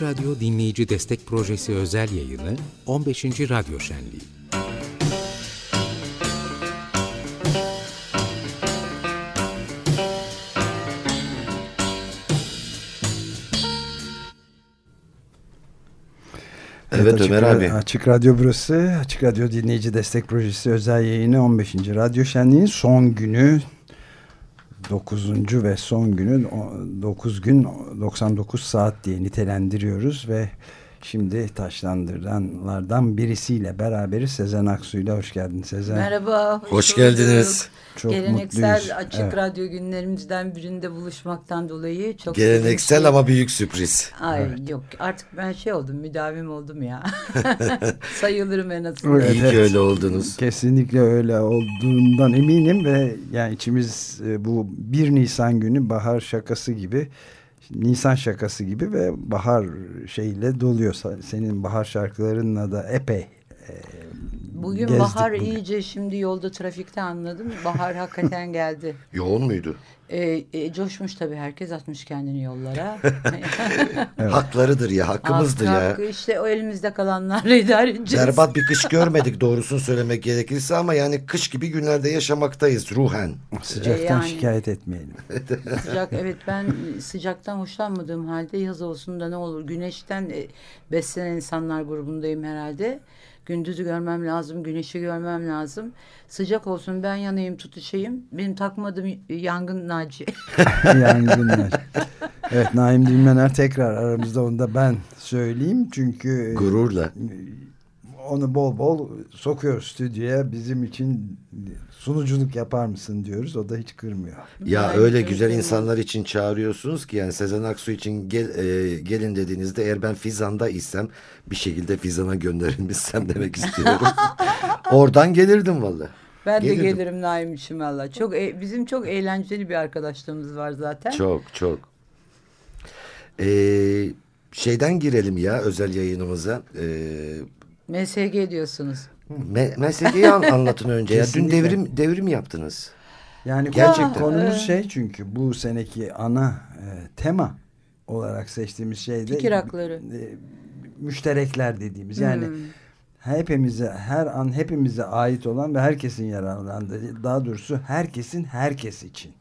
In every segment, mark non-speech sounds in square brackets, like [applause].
Açık Radyo Dinleyici Destek Projesi özel yayını 15. Radyo Şenliği. Evet, Açık Ömer abi. Açık Radyo burası. Açık Radyo Dinleyici Destek Projesi özel yayını 15. Radyo Şenliği'nin son günü 9. ve son günü 9 gün 99 saat diye nitelendiriyoruz ve şimdi taşlandıranlardan birisiyle beraberiz. Sezen Aksu ile hoş geldin Sezen. Merhaba. Hoş bulduk. geldiniz. Çok Geleneksel mutluyuz. açık Evet. radyo günlerimizden birinde buluşmaktan dolayı çok Geleneksel ama büyük sürpriz. Ay yok artık ben şey oldum müdavim oldum ya. [laughs] Sayılırım en azından. Evet, İyi evet. ki öyle oldunuz. Kesinlikle öyle olduğundan eminim ve yani içimiz e, bu 1 Nisan günü bahar şakası gibi Nisan şakası gibi ve bahar şeyle doluyor. Senin bahar şarkılarınla da epey e, Bugün bahar bugün. iyice şimdi yolda trafikte anladım. Bahar hakikaten geldi. Yoğun muydu? Ee, e, coşmuş tabii herkes atmış kendini yollara. [laughs] Haklarıdır ya, hakkımızdır Hakkı, ya. hakkı, işte o elimizde kalanlarla [laughs] idare edeceğiz. Berbat bir kış görmedik doğrusunu söylemek gerekirse ama yani kış gibi günlerde yaşamaktayız ruhen. Sıcaktan yani- şikayet etmeyelim. [laughs] Sıcak evet ben sıcaktan hoşlanmadığım halde yaz olsun da ne olur güneşten e, beslenen insanlar grubundayım herhalde. Gündüzü görmem lazım, güneşi görmem lazım. Sıcak olsun ben yanayım tutuşayım. Benim takmadığım yangın Naci. [laughs] Yangınlar. Evet Naim Dilmener tekrar aramızda onu da ben söyleyeyim. Çünkü Gururla. Onu bol bol sokuyoruz stüdyoya. Bizim için sunuculuk yapar mısın diyoruz. O da hiç kırmıyor. Ya Yani öyle güzel insanlar için çağırıyorsunuz ki yani Sezen Aksu için gel, e, gelin dediğinizde eğer ben Fizan'da isem bir şekilde Fizan'a gönderilmişsem demek istiyorum. [laughs] Oradan gelirdim valla. Ben de Gelirdim. gelirim Naim'ciğim valla. Çok e- bizim çok eğlenceli bir arkadaşlığımız var zaten. Çok çok. Ee, şeyden girelim ya özel yayınımıza. Ee, MSG diyorsunuz. me meseleyi an- anlatın önce. ya. Dün devrim devrim yaptınız. Yani Gerçekten. konumuz e, şey çünkü bu seneki ana e, tema olarak seçtiğimiz şey de Fikir hakları. e, müşterekler dediğimiz yani Hmm. hepimize her an hepimize ait olan ve herkesin yararlandığı daha doğrusu herkesin herkes için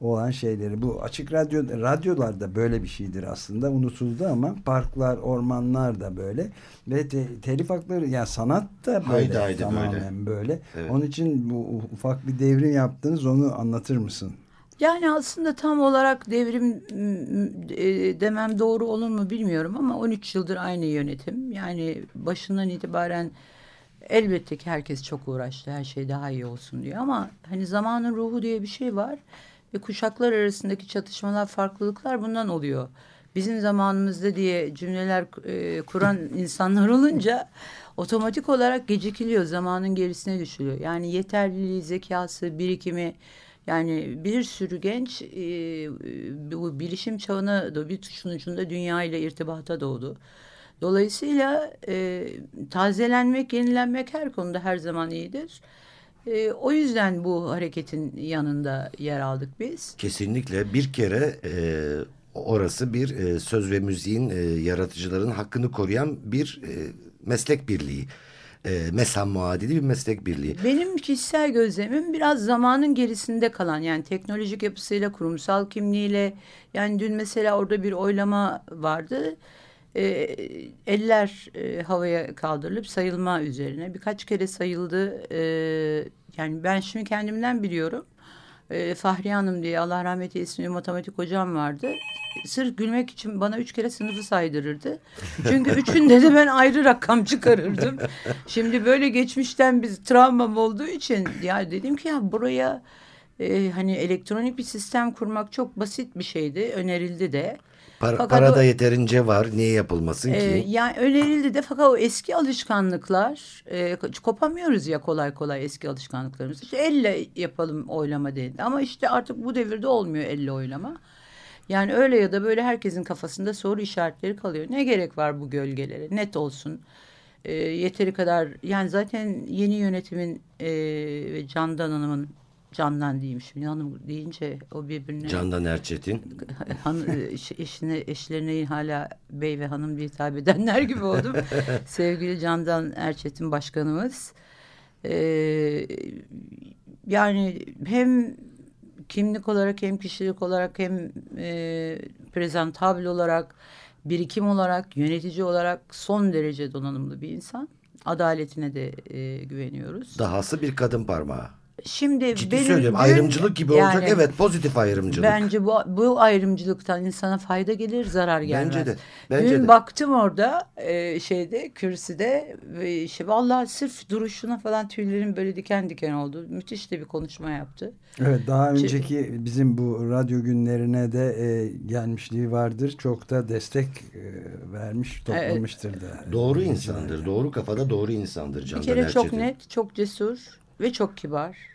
olan şeyleri bu açık radyo radyolarda böyle bir şeydir aslında unutuldu ama parklar ormanlar da böyle ve te, telif hakları yani sanat da böyle Haydi haydi tamamen böyle. Evet. Onun için bu ufak bir devrim yaptınız onu anlatır mısın? Yani aslında tam olarak devrim e, demem doğru olur mu bilmiyorum ama 13 yıldır aynı yönetim. Yani başından itibaren elbette ki herkes çok uğraştı her şey daha iyi olsun diye ama hani zamanın ruhu diye bir şey var ve kuşaklar arasındaki çatışmalar, farklılıklar bundan oluyor. Bizim zamanımızda diye cümleler e, kuran insanlar olunca otomatik olarak gecikiliyor, zamanın gerisine düşülüyor. Yani yeterliliği, zekası, birikimi yani bir sürü genç e, bu bilişim çağına da bir tuşun ucunda dünya ile irtibata doğdu. Dolayısıyla e, tazelenmek, yenilenmek her konuda her zaman iyidir. E, o yüzden bu hareketin yanında yer aldık biz. Kesinlikle bir kere e, orası bir e, söz ve müziğin e, yaratıcıların hakkını koruyan bir e, meslek birliği. E, MESAM muadili bir meslek birliği. Benim kişisel gözlemim biraz zamanın gerisinde kalan yani teknolojik yapısıyla, kurumsal kimliğiyle yani dün mesela orada bir oylama vardı. E, eller e, havaya kaldırılıp sayılma üzerine birkaç kere sayıldı. E, yani ben şimdi kendimden biliyorum. E, Fahriye Hanım diye Allah rahmet eylesin matematik hocam vardı. Sırf gülmek için bana üç kere sınıfı saydırırdı. Çünkü [laughs] üçünde de ben ayrı rakam çıkarırdım. Şimdi böyle geçmişten biz travmam olduğu için ya dedim ki ya buraya e, hani elektronik bir sistem kurmak çok basit bir şeydi. Önerildi de. Para, Fakat para o- da yeterince var. Niye yapılmasın Ee, ki? yani önerildi de fakat o eski alışkanlıklar e, kopamıyoruz ya kolay kolay eski alışkanlıklarımız. İşte elle yapalım oylama dedi. Ama işte artık bu devirde olmuyor elle oylama. Yani öyle ya da böyle herkesin kafasında soru işaretleri kalıyor. Ne gerek var bu gölgelere? Net olsun. E, yeteri kadar yani zaten yeni yönetimin e, ve Candan Hanım'ın Candan diyeyim şimdi hanım deyince o birbirine Candan Erçetin. [laughs] han, eş- eşine eşlerine hala bey ve hanım diye hitap edenler gibi oldum. [laughs] Sevgili Candan Erçetin başkanımız. Ee, yani hem kimlik olarak hem kişilik olarak hem e, prezentabl olarak birikim olarak yönetici olarak son derece donanımlı bir insan. Adaletine de e, güveniyoruz. Dahası bir kadın parmağı. Şimdi Ciddi benim söylüyorum. dün- Ayrımcılık gibi olacak. yani Evet pozitif ayrımcılık. Bence bu, bu ayrımcılıktan insana fayda gelir, zarar gelmez. Bence de, bence Dün de. baktım orada e, şeyde kürsüde ve şey vallahi sırf duruşuna falan tüylerim böyle diken diken oldu. Müthiş de bir konuşma yaptı. Evet daha önceki bizim bu radyo günlerine de e, gelmişliği vardır. Çok da destek e, vermiş, toplamıştır da. Doğru insandır. Doğru kafada doğru insandır Candan bir kere çok net, çok cesur ve çok kibar.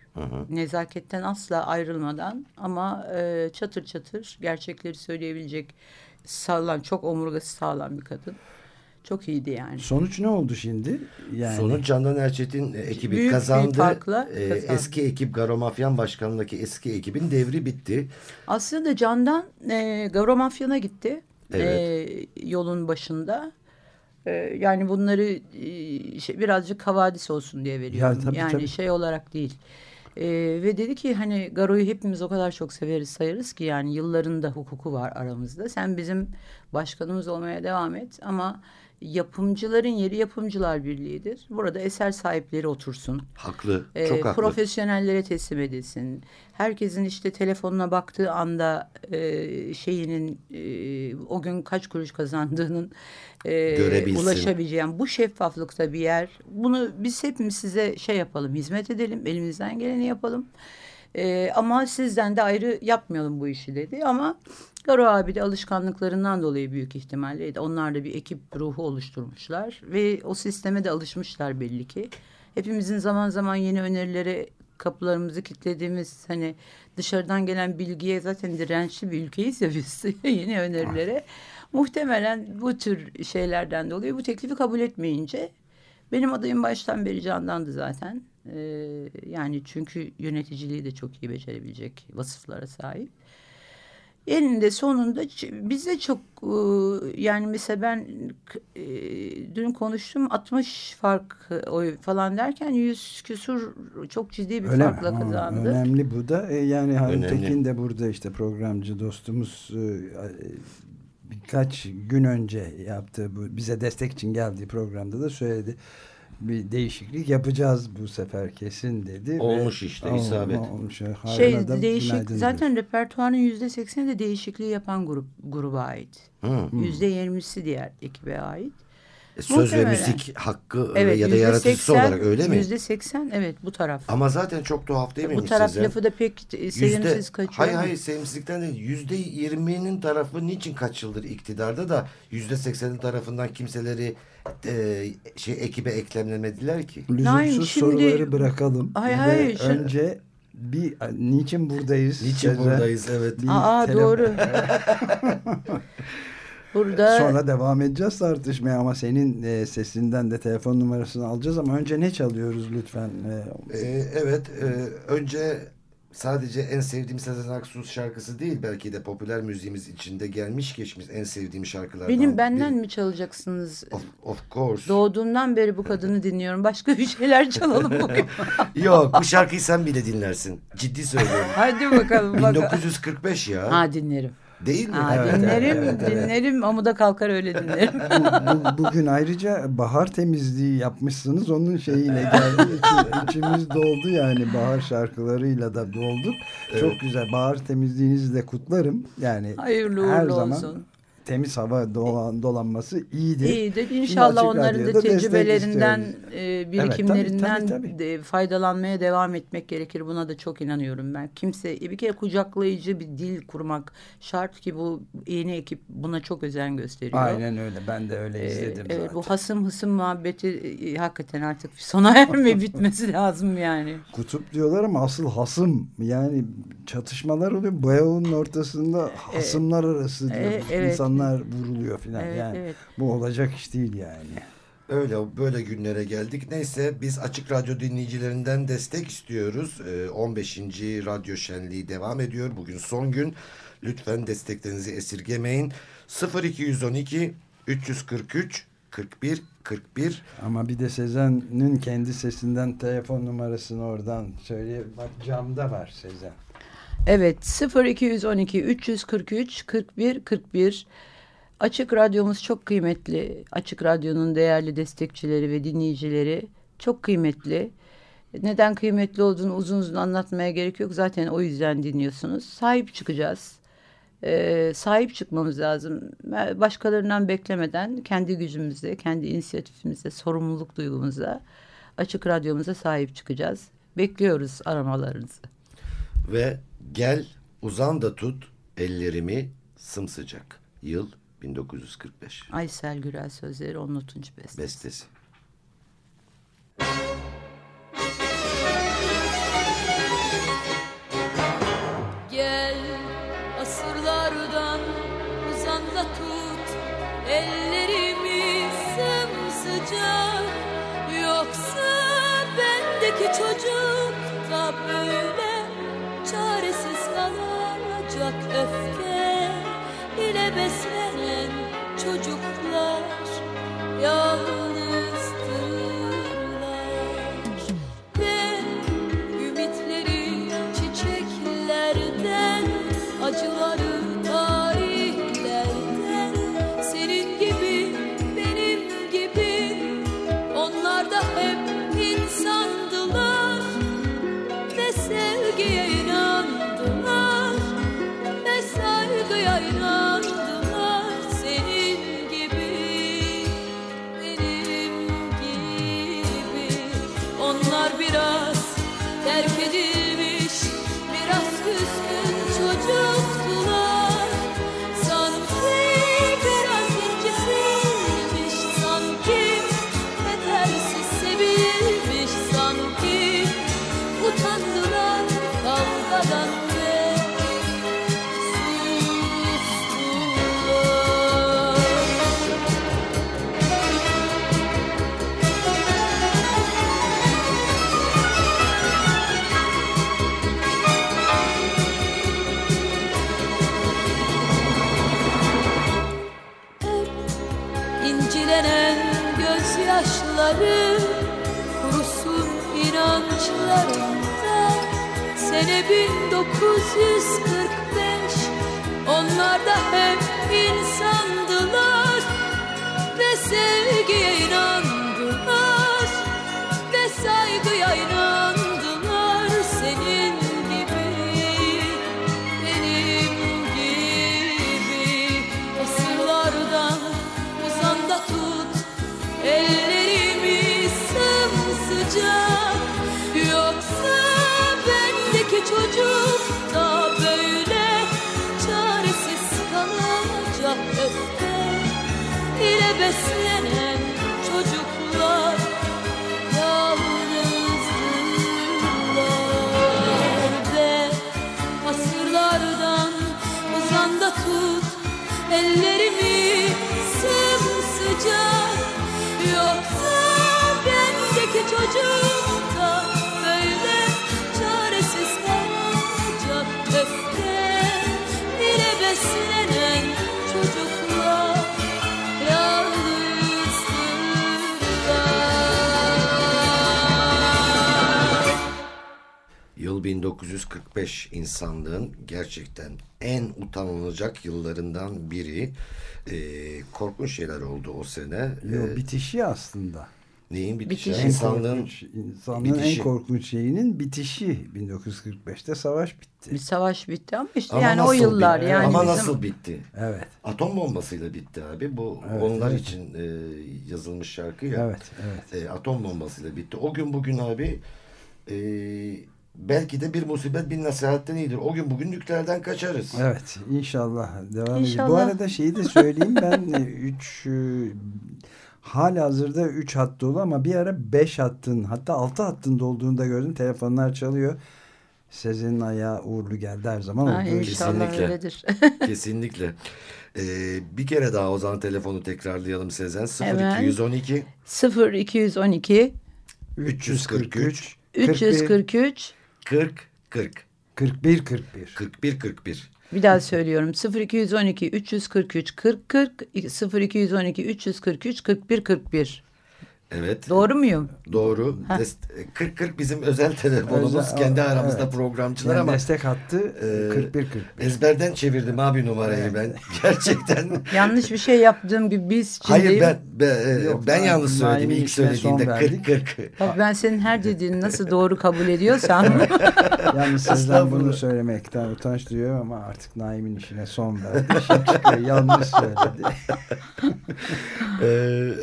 Nezaketten asla ayrılmadan ama e, çatır çatır gerçekleri söyleyebilecek sağlam, çok omurgası sağlam bir kadın. Çok iyiydi yani. Sonuç ne oldu şimdi? Yani Sonuç Candan Erçetin e, ekibi Büyük bir kazandı. farkla E, kazandı. Eski ekip Garomafyan Başkanlığı'ndaki eski ekibin devri bitti. Aslında Candan e, Gavro Mafyan'a gitti. Evet. E, yolun başında. E, yani bunları e, şey, birazcık havadis olsun diye veriyorum. Ya, tabii, yani tabii. şey olarak değil. E, ve dedi ki hani Garo'yu hepimiz o kadar çok severiz sayarız ki yani yılların da hukuku var aramızda. Sen bizim başkanımız olmaya devam et ama yapımcıların yeri yapımcılar birliğidir. Burada eser sahipleri otursun. Haklı. E, çok haklı. profesyonellere teslim edilsin. Herkesin işte telefonuna baktığı anda e, şeyinin e, o gün kaç kuruş kazandığının e, Görebilsin. ulaşabileceği yani bu şeffaflıkta bir yer. Bunu biz hepimiz size şey yapalım, hizmet edelim, elimizden geleni yapalım. E, ama sizden de ayrı yapmayalım bu işi dedi. Ama Garo abi de alışkanlıklarından dolayı büyük ihtimalle onlar da bir ekip ruhu oluşturmuşlar ve o sisteme de alışmışlar belli ki. Hepimizin zaman zaman yeni önerilere kapılarımızı kilitlediğimiz hani dışarıdan gelen bilgiye zaten dirençli bir ülkeyiz ya biz [laughs] yeni önerilere. Muhtemelen bu tür şeylerden dolayı bu teklifi kabul etmeyince benim adayım baştan beri Candan'dı zaten. Ee, yani çünkü yöneticiliği de çok iyi becerebilecek vasıflara sahip. Eninde sonunda ç- bize çok e, yani mesela ben e, dün konuştum 60 fark e, oy falan derken 100 küsur çok ciddi bir Öyle farkla kazandı. Önemli bu da. Yani Harun. Tekin de burada işte programcı dostumuz birkaç gün önce yaptığı bu bize destek için geldiği programda da söyledi. Bir değişiklik yapacağız bu sefer kesin dedi. ve- Olmuş işte, Ol- isabet. Olmuş. Şey değişik zaten repertuarın yüzde sekseni de değişikliği yapan grup gruba ait. Yüzde yirmisi diğer ekibe ait. Söz ve müzik hakkı e, Evet ya da yaratıcısı seksen- olarak öyle mi? Yüzde seksen evet bu taraf. Ama zaten çok tuhaf değil mi? bu taraf size? lafı da pek e, sevimsiz kaçıyor. Hayır hayır sevimsizlikten değil. Yüzde yirminin tarafı niçin kaç yıldır iktidarda da yüzde seksenin tarafından kimseleri e, şey ekibe eklemlemediler ki. Lüzumsuz Naim, şimdi- soruları bırakalım. Hayır, hayır, önce bir niçin buradayız? Niçin buradayız evet. Bir Aa telefon- doğru. [laughs] [laughs] Burada Sonra devam edeceğiz tartışmaya ama senin e, sesinden de telefon numarasını alacağız ama önce ne çalıyoruz lütfen? E, E, evet e, önce sadece en sevdiğim Sezen Aksu şarkısı değil belki de popüler müziğimiz içinde gelmiş geçmiş en sevdiğim şarkılardan. benim benden biri. mi çalacaksınız? Of, of course. Doğduğumdan beri bu kadını dinliyorum. Başka bir şeyler çalalım [laughs] bugün. Yok bu şarkıyı sen bile dinlersin. Ciddi söylüyorum. Hadi bakalım. bakalım. 1945 ya. Ha dinlerim. Değil mi? Ha, Evet, dinlerim, evet, evet. dinlerim. Amuda kalkar öyle dinlerim. bu, bugün ayrıca bahar temizliği yapmışsınız. Onun şeyiyle geldi. İçi- içimiz doldu yani bahar şarkılarıyla da dolduk. Çok güzel. Bahar temizliğinizi de kutlarım. Yani Hayırlı her zaman olsun. Temiz hava dolan, dolanması iyidir. İyidir. İnşallah onların da tecrübelerinden, e, birikimlerinden tabii, tabii. de faydalanmaya devam etmek gerekir. Buna da çok inanıyorum ben. Kimse bir kere kucaklayıcı bir dil kurmak şart ki bu yeni ekip buna çok özen gösteriyor. Aynen öyle. Ben de öyle Ee, izledim evet, zaten. bu hasım hısım muhabbeti e, hakikaten artık sona erme [laughs] bitmesi lazım yani. Kutup diyorlar ama asıl hasım yani çatışmalar oluyor. Beyoğlu'nun ortasında hasımlar arası diyor. e, evet. İnsanlar vuruluyor filan. Evet, yani evet. bu olacak iş değil yani. Öyle böyle günlere geldik. Neyse biz Açık Radyo dinleyicilerinden destek istiyoruz. Ee, 15. Radyo Şenliği devam ediyor. Bugün son gün. Lütfen desteklerinizi esirgemeyin. 0212 343 41 41 Ama bir de Sezen'in kendi sesinden telefon numarasını oradan söyle. Bak camda var Sezen. Evet 0212 343 41 41 Açık Radyomuz çok kıymetli. Açık Radyo'nun değerli destekçileri ve dinleyicileri çok kıymetli. Neden kıymetli olduğunu uzun uzun anlatmaya gerek yok. Zaten o yüzden dinliyorsunuz. Sahip çıkacağız. Ee, sahip çıkmamız lazım. Başkalarından beklemeden kendi gücümüzle, kendi inisiyatifimizle, sorumluluk duygumuzla Açık Radyomuza sahip çıkacağız. Bekliyoruz aramalarınızı. Ve gel uzan da tut ellerimi sımsıcak. Yıl 1945. Aysel Gürel sözleri 10. bestesi. Bestesi. Gel asırlardan uzan da tut ellerimi sımsıcak Yoksa bendeki çocuk öfke ile beslenen çocuklar yalnızdırlar gözyaşları kurusun inançlarında. Sene 1945 onlar da hep insandılar. Ve sevgiye inandılar sımsıcak yoksa bendeki çocuk da böyle çaresiz kalacak öfke ile beslenen 1945 insanlığın gerçekten en utanılacak yıllarından biri. Ee, korkunç şeyler oldu o sene. Yo, Ee, bitişi aslında. neyin bitişi? Bitişi. En İnsanlığın korkunç, insanlığın bitişi. en korkunç şeyinin bitişi. 1945'te savaş bitti. Bir savaş bitti ama işte Ama yani o yıllar bitti? yani Ama bizim nasıl bitti? Evet. Atom bombasıyla bitti abi. Bu Evet, onlar evet. için e, yazılmış şarkı ya. Evet, evet. E, atom bombasıyla bitti. O gün bugün abi e, belki de bir musibet bin nasihatten iyidir. O gün bugün nükleerden kaçarız. Evet inşallah devam edeceğiz. Bu arada şeyi de söyleyeyim ben 3 hala hazırda 3 hat dolu ama bir ara 5 hattın hatta 6 hattın dolduğunu da gördüm. Telefonlar çalıyor. Sezen'in ayağı uğurlu geldi her zaman. İnşallah Kesinlikle. öyledir. [laughs] Kesinlikle. Ee, bir kere daha o zaman telefonu tekrarlayalım Sezen. Hemen. 0212 0 212 343 343 40 40 41 41. 41 41. bir daha söylüyorum 0212 343 40 40 0212 343 41 41 Evet. doğru muyum? Doğru. Dest- 40 40 bizim özel telefonumuz. Özel- kendi evet. aramızda programcılar Yani ama destek hattı e, 41 41. ezberden çevirdim abi numarayı ben. [laughs] Gerçekten. Yanlış bir şey yaptığım gibi biz Hayır içindeyim. ben ben, e, Yok, ben yanlış söyledim ilk işine son söylediğinde verdik. 40 40. Bak ben senin her dediğini nasıl doğru kabul ediyorsam [laughs] Yani Sezen Estağfurullah. bunu söylemekten utanç duyuyor ama artık Naim'in işine son verdi. Şimdi yanlış söyledi. [laughs] Ee,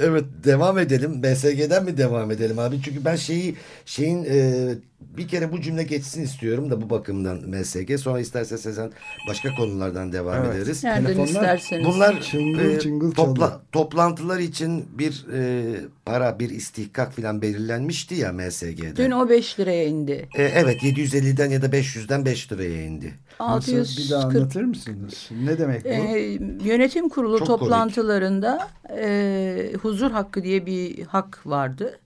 evet devam edelim. BSG'den mi devam edelim abi? Çünkü ben şeyi şeyin e, bir kere bu cümle geçsin istiyorum da bu bakımdan MSG. Sonra isterse Sezen başka konulardan devam Evet. ederiz. nereden Telefonlar- isterseniz. Bunlar Çıngıl e, çıngıl topla, toplantılar için bir e, para, bir istihkak falan belirlenmişti ya MSG'de. Dün o 5 liraya indi. E, evet 750'den ya da 500'den 5 liraya indi. Nasıl, bir daha 640 anlatır mısınız? Ne demek bu? Ee, yönetim kurulu Çok komik. toplantılarında e, huzur hakkı diye bir hak vardı.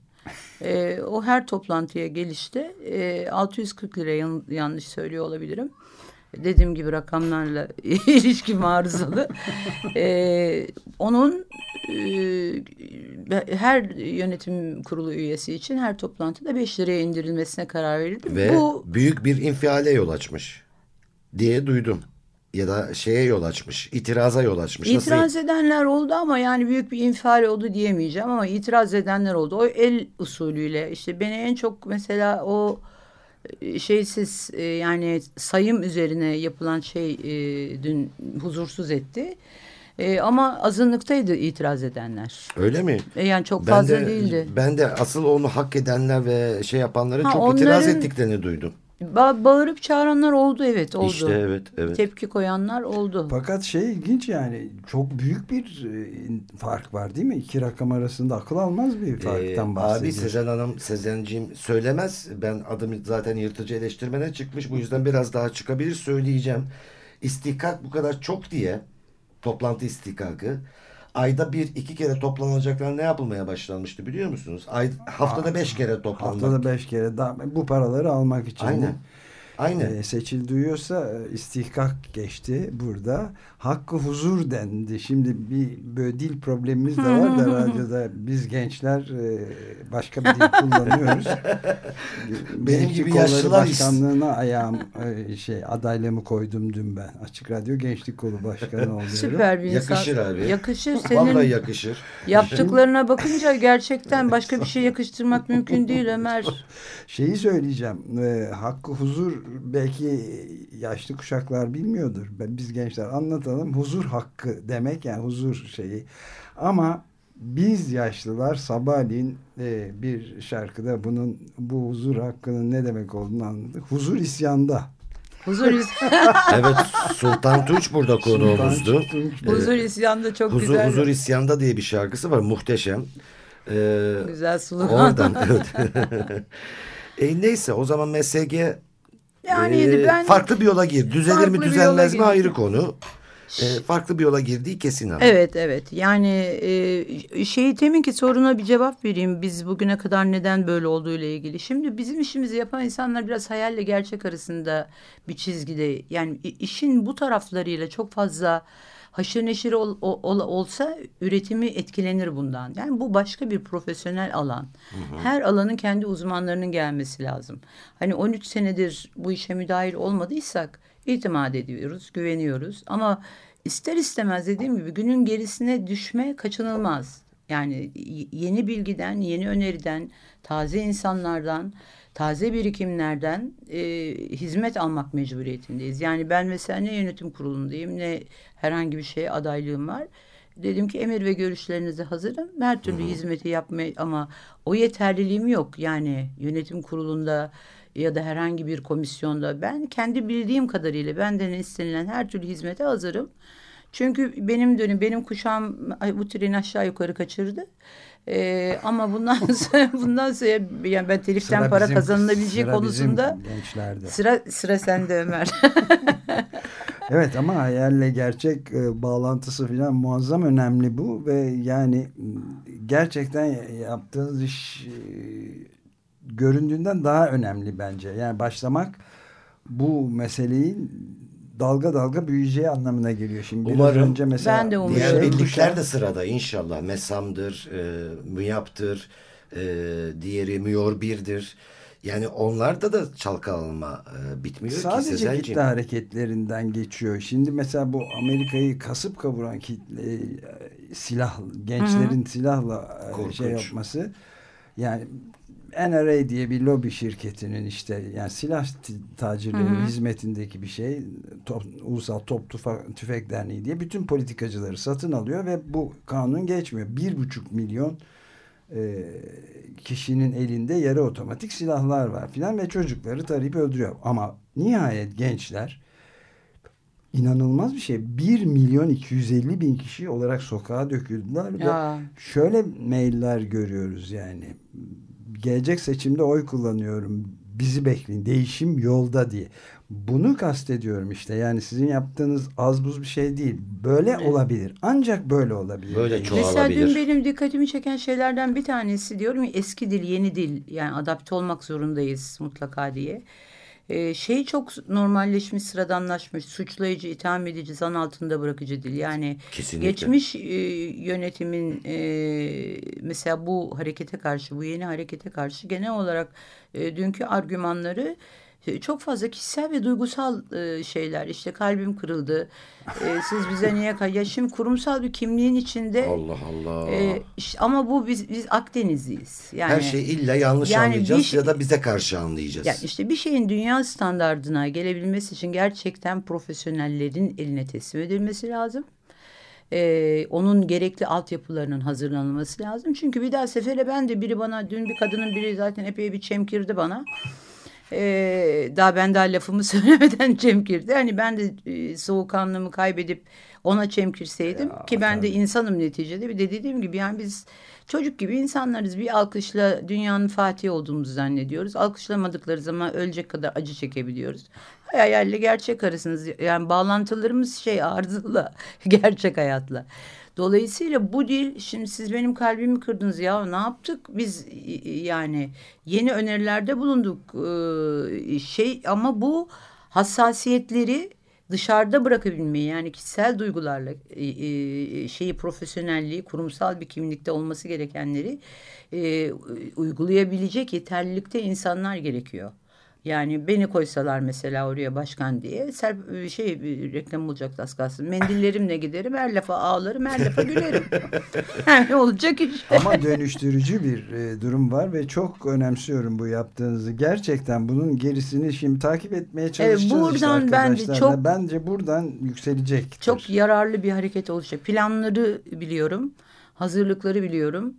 E, o her toplantıya gelişte e, 640 lira yan- yanlış söylüyor olabilirim. Dediğim gibi rakamlarla [laughs] ilişki marızalı. E, onun e, her yönetim kurulu üyesi için her toplantıda 5 liraya indirilmesine karar verildi. Ve Bu büyük bir infiale yol açmış diye duydum. Ya da şeye yol açmış, itiraza yol açmış. Nasıl- İtiraz edenler oldu ama yani büyük bir infial oldu diyemeyeceğim ama itiraz edenler oldu. O el usulüyle işte beni en çok mesela o e, şeysiz e, yani sayım üzerine yapılan şey e, dün huzursuz etti. E, ama azınlıktaydı itiraz edenler. Öyle mi? E, yani çok Ben fazla de, değildi. Ben de asıl onu hak edenler ve şey yapanların Ha, çok itiraz onların- ettiklerini duydum. Ba- bağırıp çağıranlar oldu evet oldu. İşte evet, evet. Tepki koyanlar oldu. Fakat şey ilginç yani çok büyük bir e, fark var değil mi? İki rakam arasında akıl almaz bir Ee, farktan abi bahsediyoruz. Sezen Hanım, Sezenciğim söylemez. Ben adım zaten yırtıcı eleştirmene çıkmış. Bu yüzden biraz daha çıkabilir söyleyeceğim. İstihkak bu kadar çok diye toplantı istihkakı ayda bir iki kere toplanacaklar ne yapılmaya başlanmıştı biliyor musunuz? Ay, haftada beş kere toplanmak. Haftada beş kere daha bu paraları almak için. Aynen. Aynen. E, seçil duyuyorsa e, istihkak geçti burada. Hakkı huzur dendi. Şimdi bir böyle dil problemimiz de var da [laughs] radyoda biz gençler e, başka bir dil kullanıyoruz. [laughs] Benim Gençlik gibi Kolları yaşlılar başkanlığına ayağım e, şey adaylığımı koydum dün ben. Açık Radyo Gençlik Kolu Başkanı [laughs] oluyorum. Süper bir insan. Yakışır abi. Yakışır. Senin Vallahi yakışır. Yaptıklarına bakınca gerçekten başka bir şey yakıştırmak mümkün değil Ömer. Şeyi söyleyeceğim. E, hakkı huzur belki yaşlı kuşaklar bilmiyordur. Ben- Biz gençler anlatalım. Huzur hakkı demek yani huzur şeyi. Ama biz yaşlılar sabahleyin e, bir şarkıda bunun bu huzur hakkının ne demek olduğunu anladık. Huzur isyanda. Huzur, is [laughs] Evet Sultan Tunç burada konuğumuzdu. huzur isyanda çok Huzur, güzel. Huzur İsyan'da diye bir şarkısı var muhteşem. Ee, Güzel slogan. oradan [laughs] evet. [laughs] e, neyse o zaman MSG Yani e, ben farklı bir yola gir. Düzelir mi düzelmez mi ayrı konu. E, farklı bir yola girdiği kesin ama. Evet evet yani e, şeyi temin ki soruna bir cevap vereyim biz bugüne kadar neden böyle olduğu ile ilgili. Şimdi bizim işimizi yapan insanlar biraz hayalle gerçek arasında bir çizgide yani işin bu taraflarıyla çok fazla haşır neşir ol, ol- ol- olsa üretimi etkilenir bundan. Yani bu başka bir profesyonel alan. Her alanın kendi uzmanlarının gelmesi lazım. Hani 13 senedir bu işe müdahil olmadıysak itimat ediyoruz, güveniyoruz. Ama ister istemez dediğim gibi günün gerisine düşme kaçınılmaz. Yani yeni bilgiden, yeni öneriden, taze insanlardan, taze birikimlerden e, hizmet almak mecburiyetindeyiz. Yani ben mesela ne yönetim kurulundayım ne herhangi bir şeye adaylığım var. Dedim ki emir ve görüşlerinize hazırım. Her türlü hizmeti yapmaya ama o yeterliliğim yok. Yani yönetim kurulunda ya da herhangi bir komisyonda ben kendi bildiğim kadarıyla benden istenilen her türlü hizmete hazırım. Çünkü benim dönüm, benim kuşağım bu treni aşağı yukarı kaçırdı. Ee, ama bundan [laughs] sonra, bundan sonra yani ben teliften Sıra para bizim- kazanılabilecek sıra konusunda gençlerde. sıra sıra sende Ömer. [laughs] Evet ama hayalle gerçek e, bağlantısı falan muazzam önemli bu ve yani m, gerçekten yaptığınız iş e, göründüğünden daha önemli bence. Yani başlamak bu meseleyi dalga dalga büyüyeceği anlamına geliyor. Şimdi biraz Umarım. önce mesela Ben de umuyorum. Diğer birlikler de sırada inşallah. Mesam'dır, e, Müyap'tır, e, diğeri Müyor Bir'dir. Yani onlarda da çalkalanma e, bitmiyor ki Sadece kitle hareketlerinden geçiyor. Şimdi mesela bu Amerika'yı kasıp kavuran kitle e, silah gençlerin silahla e, şey yapması yani NRA diye bir lobi şirketinin işte yani silah tacirlerinin hizmetindeki bir şey top, Ulusal Top Tüfek, Tüfek Derneği diye bütün politikacıları satın alıyor ve bu kanun geçmiyor. Bir buçuk milyon e, kişinin elinde yarı otomatik silahlar var filan ve çocukları tarayıp öldürüyor. Ama nihayet gençler inanılmaz bir şey. 1 milyon 250 bin kişi olarak sokağa döküldüler ve Ya. şöyle mailler görüyoruz yani. Gelecek seçimde oy kullanıyorum. Bizi bekleyin. Değişim yolda diye. Bunu kastediyorum işte. Yani sizin yaptığınız az buz bir şey değil. Böyle olabilir. Ancak böyle olabilir. Böyle çok- Mesela dün Çoğalabilir. benim dikkatimi çeken şeylerden bir tanesi diyorum ya eski dil yeni dil yani adapte olmak zorundayız mutlaka diye. Ee, şey çok normalleşmiş sıradanlaşmış suçlayıcı itham edici zan altında bırakıcı dil yani Kesinlikle. geçmiş e, yönetimin e, mesela bu harekete karşı bu yeni harekete karşı genel olarak e, dünkü argümanları e, çok fazla kişisel ve duygusal e, şeyler işte kalbim kırıldı e, siz bize niye ya şimdi kurumsal bir kimliğin içinde Allah Allah. e, işte ama bu biz biz Akdenizliyiz yani Her şey illa yanlış yani anlayacağız şey- ya da bize karşı anlayacağız. yani işte bir şeyin dünya standardına gelebilmesi için gerçekten profesyonellerin eline teslim edilmesi lazım. Ee, onun gerekli altyapılarının hazırlanması lazım. Çünkü bir daha sefere ben de biri bana dün bir kadının biri zaten epey bir çemkirdi bana. Ee, daha ben daha lafımı [laughs] söylemeden çemkirdi. Hani ben de e, soğukkanlığımı kaybedip ona çemkirseydim ki ben de insanım neticede. Bir de dediğim gibi yani biz çocuk gibi insanlarız. Bir alkışla dünyanın fatihi olduğumuzu zannediyoruz. Alkışlamadıkları zaman ölecek kadar acı çekebiliyoruz. Hayalle gerçek arasınız. Yani bağlantılarımız şey [laughs] arızıyla gerçek hayatla. Dolayısıyla bu dil şimdi siz benim kalbimi kırdınız ya ne yaptık biz yani yeni önerilerde bulunduk Ee, şey ama bu hassasiyetleri dışarıda bırakabilmeyi yani kişisel duygularla e, şeyi profesyonelliği kurumsal bir kimlikte olması gerekenleri e, uygulayabilecek yeterlilikte insanlar gerekiyor. Yani beni koysalar mesela oraya başkan diye serp, şey reklam olacaktı az kalsın. Mendillerimle giderim her lafa ağlarım her lafa gülerim. [laughs] yani olacak iş. Ama dönüştürücü bir e, durum var ve çok önemsiyorum bu yaptığınızı. Gerçekten bunun gerisini şimdi takip etmeye çalışacağız. işte buradan bence arkadaşlarla. çok- Bence buradan yükselecek. Çok yararlı bir hareket olacak. Planları biliyorum, hazırlıkları biliyorum.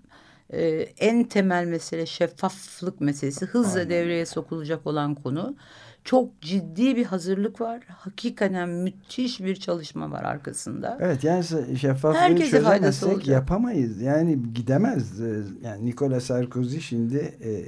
Ee, en temel mesele şeffaflık meselesi. Hızla devreye sokulacak olan konu. Çok ciddi bir hazırlık var. Hakikaten müthiş bir çalışma var arkasında. Evet yani şeffaflığı çözemezsek yapamayız. Yani gidemez. Ee, Yani Nicolas Sarkozy şimdi e,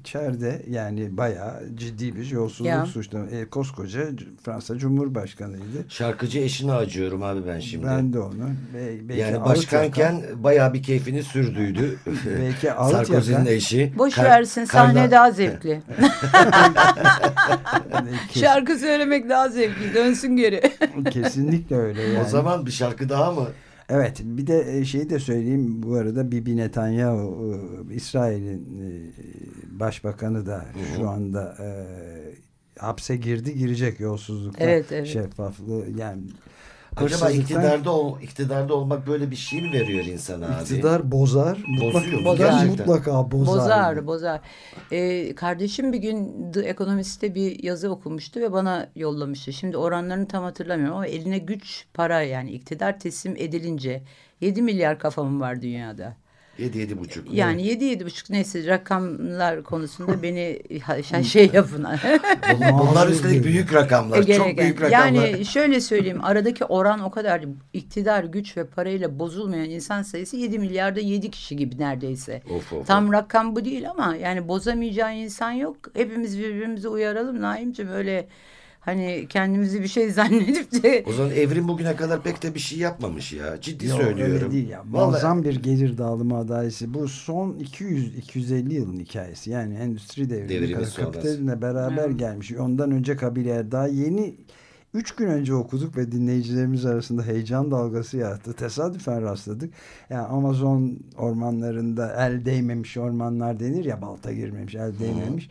içeride yani bayağı ciddi bir yolsuzluk Ya. suçlaması. E, koskoca Fransa Cumhurbaşkanıydı. Şarkıcı eşine acıyorum abi ben şimdi. Ben de onu. Be- belki yani başkanken yakan- bayağı bir keyfini sürdüydü. [laughs] Belki Sarkozy'nin eşi. Boş versin sahne daha zevkli. [laughs] [laughs] [laughs] Şarkı söylemek daha zevkli. Dönsün geri. [laughs] Kesinlikle öyle yani. O zaman bir şarkı daha mı? Evet bir de e, şeyi de söyleyeyim bu arada Bibi Netanyahu e, İsrail'in e, başbakanı da şu anda e, hapse girdi girecek yolsuzlukla Evet, evet. şeffaflığı yani Acaba iktidarda ol, iktidarda olmak böyle bir şey mi veriyor insana abi? iktidar bozar mutlaka, Bozuyor, bozar, gerçekten. mutlaka bozar. Bozar, bozar. Ee, kardeşim bir gün The Economist'te bir yazı okumuştu ve bana yollamıştı. Şimdi oranlarını tam hatırlamıyorum ama eline güç, para yani iktidar teslim edilince 7 milyar kafamın var dünyada. 7 yedi buçuk. Yani yedi yedi buçuk neyse rakamlar konusunda beni ha- [laughs] şey yapın. [laughs] Bunlar, üstelik büyük rakamlar. Çok Gereken. büyük rakamlar. Yani şöyle söyleyeyim aradaki oran o kadar iktidar, güç ve parayla bozulmayan insan sayısı 7 milyarda 7 kişi gibi neredeyse. Of, of, Tam rakam bu değil ama yani bozamayacağı insan yok. Hepimiz birbirimizi uyaralım Naimciğim öyle hani kendimizi bir şey zannedip de O zaman evrim bugüne kadar pek de bir şey yapmamış ya. Ciddi Yok, söylüyorum. Öyle değil ya. Vallahi- Muazzam bir gelir dağılımı adaleti. Bu son 200-250 yılın hikayesi. Yani endüstri devrimi, Devrimi kapitalizmle beraber gelmiş. Ondan önce kabileler daha yeni Üç gün önce okuduk ve dinleyicilerimiz arasında heyecan dalgası yarattı. Tesadüfen rastladık. Yani Amazon ormanlarında el değmemiş ormanlar denir ya balta girmemiş, el değmemiş.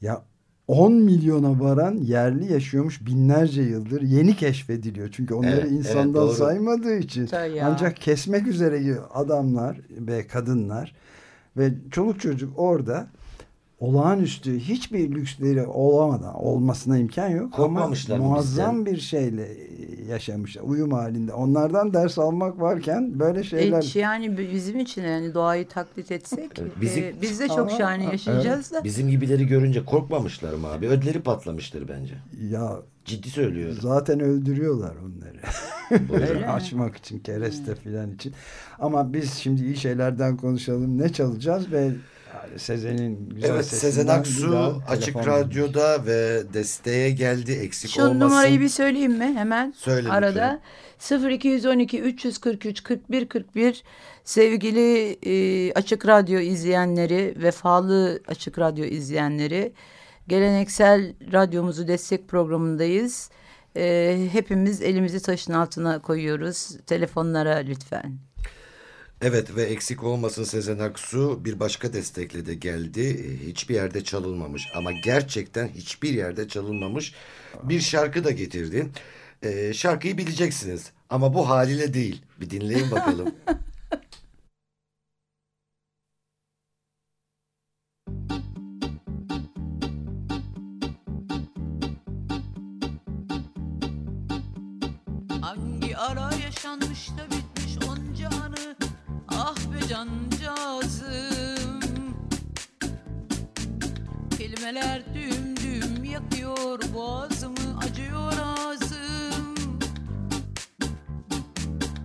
Ya 10 milyona varan yerli yaşıyormuş binlerce yıldır yeni keşfediliyor. Çünkü onları Evet, evet, insandan doğru. saymadığı için. Ancak kesmek üzere adamlar ve kadınlar ve çoluk çocuk orada olağanüstü hiçbir lüksleri olamadan olmasına imkan yok. Korkmamışlar Ama muazzam bir şeyle yaşamışlar. Uyum halinde. Onlardan ders almak varken böyle şeyler hiç yani bizim için yani doğayı taklit etsek Evet, bizim- e, biz de çok Ama- şahane yaşayacağız da. Bizim gibileri görünce korkmamışlar mı abi? Ödleri patlamıştır bence. ya Ciddi söylüyorum. zaten öldürüyorlar onları. [laughs] Açmak için, kereste filan için. Ama biz şimdi iyi şeylerden konuşalım. Ne çalacağız ve Sezen'in güzel Evet sesinden Sezen Aksu Açık Radyo'da ve desteğe geldi eksik Şu olmasın. numarayı bir söyleyeyim mi hemen? Söyle Arada 0212 343 41 41 sevgili e, Açık Radyo izleyenleri, vefalı Açık Radyo izleyenleri, geleneksel radyomuzu destek programındayız. E, hepimiz elimizi taşın altına koyuyoruz. Telefonlara lütfen. Evet ve eksik olmasın Sezen Aksu bir başka destekle de geldi. E, Hiçbir yerde çalınmamış ama gerçekten hiçbir yerde çalınmamış bir şarkı da getirdi. E, şarkıyı bileceksiniz ama bu haliyle değil. Bir dinleyin bakalım. [laughs] Hangi ara yaşanmış da bitmiş cancağızım Kelimeler düğüm düğüm yakıyor boğazımı acıyor ağzım.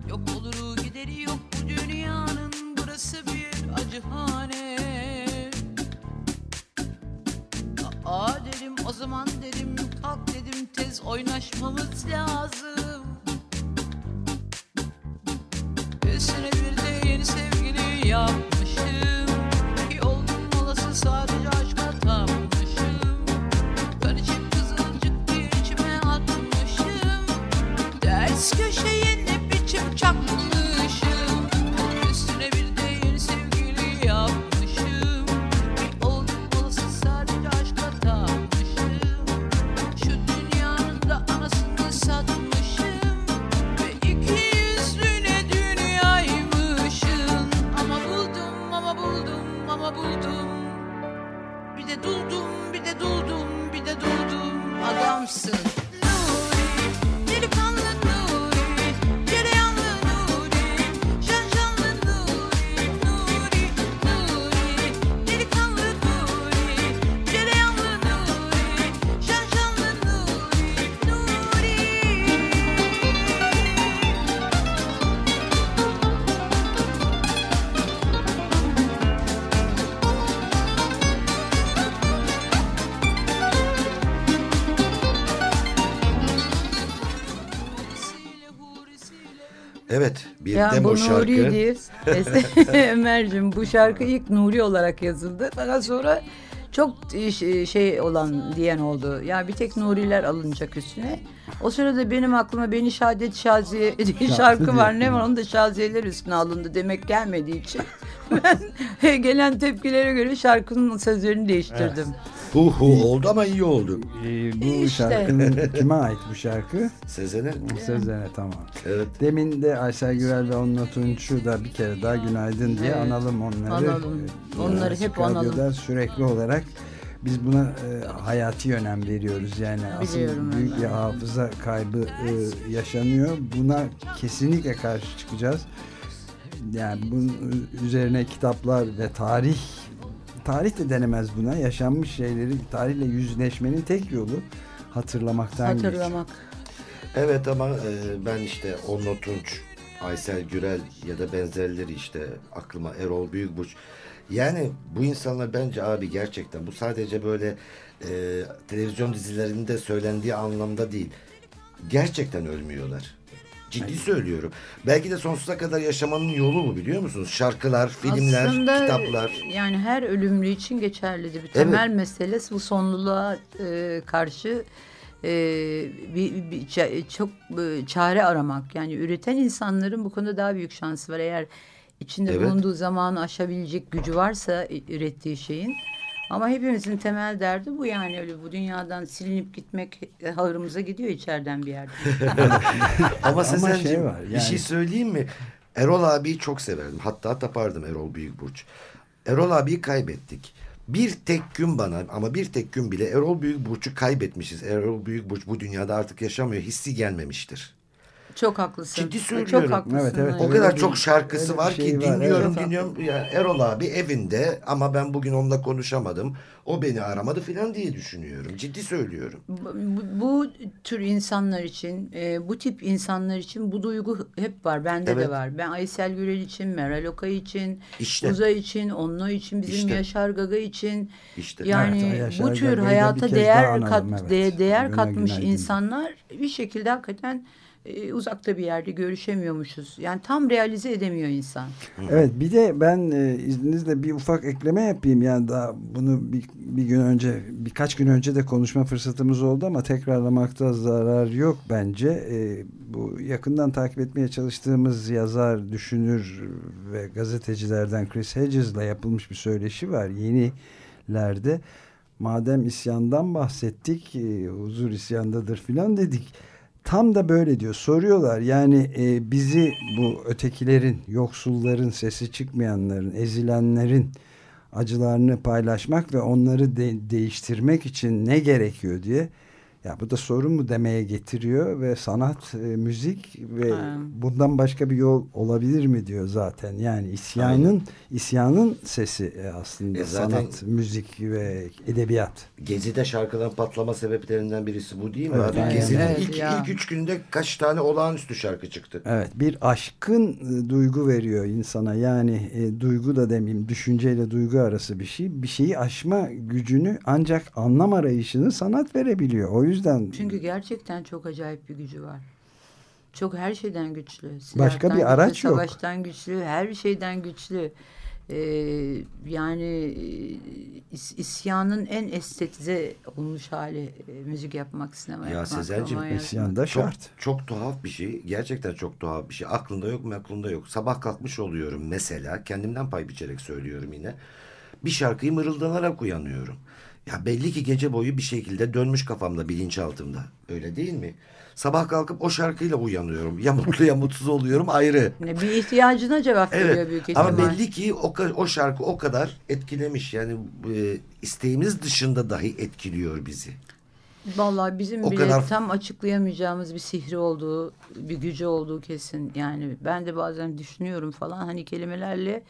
Yok oluru gideri yok bu dünyanın burası bir acıhane. Aa dedim o zaman dedim kalk dedim tez oynaşmamız lazım Üstüne yeni sevgili yapmışım. Ki oldum sadece aşka tapmışım Karışık kızılcık diye içime atmışım. Ders köşeye ne biçim çakmışım bir Ya demo bu şarkı. Nuri'ydi. [laughs] [laughs] Ömer'cim bu şarkı ilk Nuri olarak yazıldı. Fakat sonra çok e, şey olan diyen oldu. Ya bir tek Nuriler alınacak üstüne. O sırada benim aklıma Beni Şadet Şaziye [laughs] diye şarkı var. Ne var onu da Şaziyeler üstüne alındı demek gelmediği için. ben gelen tepkilere göre şarkının sözlerini değiştirdim. Hu hu oldu ama iyi oldu. Ee, bu İşte. şarkının [laughs] kime ait bu şarkı? Sezen'e Sezen'e tamam. evet. Demin de Aysel Gürel ve Onunla Tunç'u da bir kere daha günaydın diye Evet, analım onları. analım. Onları Açık hep analım. Radyo'da sürekli olarak biz buna e, hayati önem veriyoruz. Yani asıl Biliyorum büyük ben. bir hafıza kaybı e, yaşanıyor. Buna kesinlikle karşı çıkacağız. Yani bunun üzerine kitaplar ve tarih tarih de denemez buna. Yaşanmış şeyleri tarihle yüzleşmenin tek yolu hatırlamaktan geçiyor. Hatırlamak. Evet ama e, ben işte Onno Tunç, Aysel Gürel ya da benzerleri işte aklıma Erol Büyükburç. Yani bu insanlar bence abi gerçekten bu sadece böyle e, televizyon dizilerinde söylendiği anlamda değil. Gerçekten ölmüyorlar. Ciddi söylüyorum. Belki de sonsuza kadar yaşamanın yolu bu biliyor musunuz? Şarkılar, filmler, Aslında kitaplar. yani her ölümlü için geçerlidir. Bir temel mesele bu sonluluğa e, karşı e, bir, bir çok e, çare aramak. Yani üreten insanların bu konuda daha büyük şansı var. Eğer içinde Evet. bulunduğu zamanı aşabilecek gücü varsa ürettiği şeyin. Ama hepimizin temel derdi bu yani öyle bu dünyadan silinip gitmek e, ağrımıza gidiyor içeriden bir yerde. [laughs] Ama Sezen'cim şey var, bir yani- şey söyleyeyim mi? Erol abiyi çok severdim. Hatta tapardım Erol Büyükburç. Erol abiyi kaybettik. Bir tek gün bana ama bir tek gün bile Erol Büyükburç'u kaybetmişiz. Erol Büyükburç bu dünyada artık yaşamıyor. Hissi gelmemiştir. Çok haklısın. Ciddi Çok söylüyorum. haklısın. Evet, evet. O Öyle kadar bir- çok şarkısı var şey ki var, dinliyorum evet. dinliyorum. Ya Erol abi evinde ama ben bugün onunla konuşamadım. O beni aramadı falan diye düşünüyorum. Ciddi söylüyorum. Bu, bu tür insanlar için, e, bu tip insanlar için bu duygu hep var. Bende Evet. de var. Ben Aysel Gürel için, Meral Okay için, İşte. Uzay için, Onno için, bizim İşte. Yaşar Gaga için. İşte. Yani Evet, Yaşar bu tür Gaga'yı hayata değer daha kat evet. de- değer katmış günaydın. insanlar bir şekilde hakikaten e, uzakta bir yerde görüşemiyormuşuz. Yani tam realize edemiyor insan. [laughs] Evet bir de ben e, izninizle bir ufak ekleme yapayım. Yani daha bunu bir, bir gün önce birkaç gün önce de konuşma fırsatımız oldu ama tekrarlamakta zarar yok bence. E, bu yakından takip etmeye çalıştığımız yazar, düşünür ve gazetecilerden Chris Hedges'la yapılmış bir söyleşi var. Yenilerde madem isyandan bahsettik, e, huzur isyandadır filan dedik. Tam da böyle diyor. Soruyorlar yani e, bizi bu ötekilerin, yoksulların, sesi çıkmayanların, ezilenlerin acılarını paylaşmak ve onları de- değiştirmek için ne gerekiyor diye. Ya bu da sorun mu demeye getiriyor ve sanat, e, müzik ve Ha. bundan başka bir yol olabilir mi diyor zaten. Yani isyanın isyanın sesi e, aslında E zaten- sanat, müzik ve edebiyat. Gezi'de şarkıların patlama sebeplerinden birisi bu değil mi Evet, abi? aynen. Gezi'nin Evet ilk, ya. ilk üç günde kaç tane olağanüstü şarkı çıktı? Evet bir aşkın e, duygu veriyor insana yani e, duygu da demeyeyim düşünceyle duygu arası bir şey bir şeyi aşma gücünü ancak anlam arayışını sanat verebiliyor o yüzden Çünkü gerçekten çok acayip bir gücü var. Çok her şeyden güçlü. Başka Silahtan bir araç güçlü, yok. Savaştan güçlü, her şeyden güçlü. Ee, yani e, is- isyanın en estetize olmuş hali e, müzik yapmak, sinema Ya yapmak. Sezen'cim, roman yazmak. isyan da Çok, şart. çok tuhaf bir şey. Gerçekten çok tuhaf bir şey. Aklında yok mu aklında yok. Sabah kalkmış oluyorum mesela. Kendimden pay biçerek söylüyorum yine. Bir şarkıyı mırıldanarak uyanıyorum. Ya belli ki gece boyu bir şekilde dönmüş kafamda bilinçaltımda. Öyle değil mi? Sabah kalkıp o şarkıyla uyanıyorum. Ya mutlu ya mutsuz oluyorum ayrı. Ne, bir ihtiyacına cevap veriyor Evet büyük ihtimal. ama belli ki o, o şarkı o kadar etkilemiş. Yani e, isteğimiz dışında dahi etkiliyor bizi. Vallahi bizim O bile kadar- tam açıklayamayacağımız bir sihri olduğu, bir gücü olduğu kesin. Yani ben de bazen düşünüyorum falan hani kelimelerle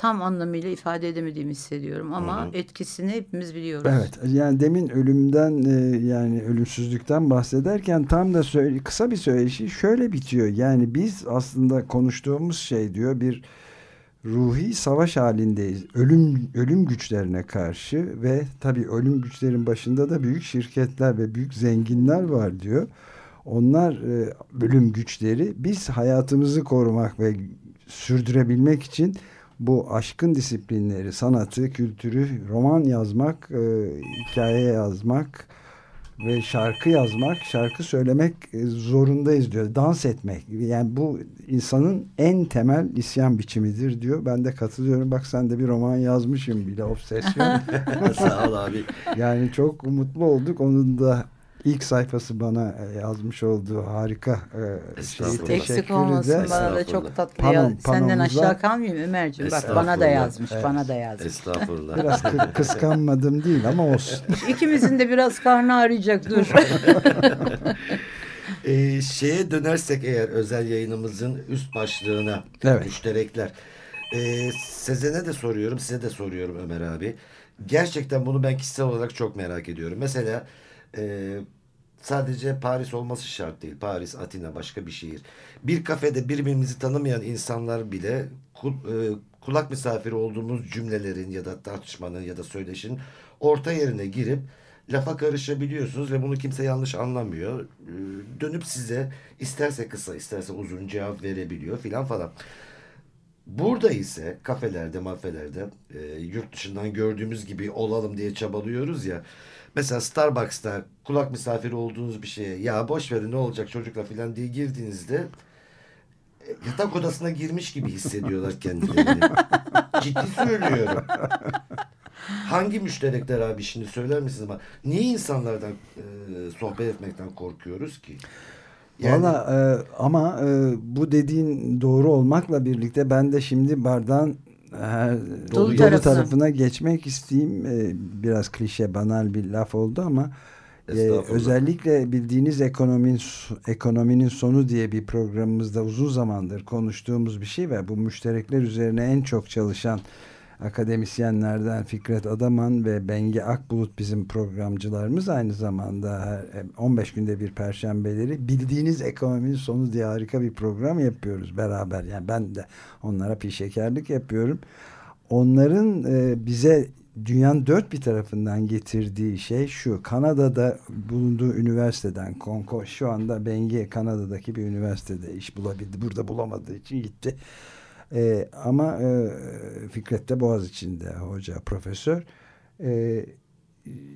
tam anlamıyla ifade edemediğimi hissediyorum ama etkisini hepimiz biliyoruz. Evet yani demin ölümden e, yani ölümsüzlükten bahsederken tam da söyle, kısa bir söyleşi şöyle bitiyor. Yani biz aslında konuştuğumuz şey diyor bir ruhi savaş halindeyiz. Ölüm ölüm güçlerine karşı ve tabii ölüm güçlerin başında da büyük şirketler ve büyük zenginler var diyor. Onlar e, ölüm güçleri. Biz hayatımızı korumak ve sürdürebilmek için bu aşkın disiplinleri, sanatı, kültürü, roman yazmak, e, hikaye yazmak ve şarkı yazmak, şarkı söylemek e, zorundayız diyor. Dans etmek. Yani bu insanın en temel isyan biçimidir diyor. Ben de katılıyorum. Bak sen de bir roman yazmışım bile. Obsesyon. [laughs] Sağ ol abi. yani çok mutlu olduk. Onun da ilk sayfası bana e, yazmış olduğu harika e, şeyi teşekkür Eksik olmasın bana da çok tatlı Panom- yaz. Senden aşağı kalmayayım Ömerciğim. Bak bana da yazmış, Evet. bana da yazmış. Estağfurullah. Biraz kı- kıskanmadım değil ama olsun. [laughs] İkimizin de biraz karnı ağrıyacak dur. [laughs] Ee, şeye dönersek eğer özel yayınımızın üst başlığına Evet. müşterekler. Ee, Sezen'e de soruyorum size de soruyorum Ömer abi. Gerçekten bunu ben kişisel olarak çok merak ediyorum. Mesela e, sadece Paris olması şart değil. Paris, Atina başka bir şehir. Bir kafede birbirimizi tanımayan insanlar bile kul- e, kulak misafiri olduğumuz cümlelerin ya da tartışmanın ya da söyleşin orta yerine girip lafa karışabiliyorsunuz ve bunu kimse yanlış anlamıyor. Ee, Dönüp size isterse kısa isterse uzun cevap verebiliyor filan falan. Burada ise kafelerde, mafelerde e, yurt dışından gördüğümüz gibi olalım diye çabalıyoruz ya. Mesela Starbucks'ta kulak misafiri olduğunuz bir şeye ya boş verin ne olacak çocukla filan diye girdiğinizde e, yatak odasına girmiş gibi hissediyorlar kendilerini. [laughs] Ciddi söylüyorum. Hangi müşterekler abi şimdi söyler misiniz? Ama niye insanlardan e, sohbet etmekten korkuyoruz ki? Yani- Valla e, ama e, bu dediğin doğru olmakla birlikte ben de şimdi bardağın her Dolu dolu, tarafına. tarafına geçmek isteyeyim. E, biraz klişe banal bir laf oldu ama e, özellikle bildiğiniz ekonominin ekonominin sonu diye bir programımızda uzun zamandır konuştuğumuz bir şey ve bu müşterekler üzerine en çok çalışan akademisyenlerden Fikret Adaman ve Bengi Akbulut bizim programcılarımız aynı zamanda her 15 günde bir perşembeleri bildiğiniz ekonominin sonu diye harika bir program yapıyoruz beraber. Yani ben de onlara pişekerlik yapıyorum. Onların e, bize dünyanın dört bir tarafından getirdiği şey şu. Kanada'da bulunduğu üniversiteden Concord şu anda Bengi Kanada'daki bir üniversitede iş bulabildi. Burada bulamadığı için gitti. E, ama e, Fikret de Boğaziçi'nde hoca, profesör. E,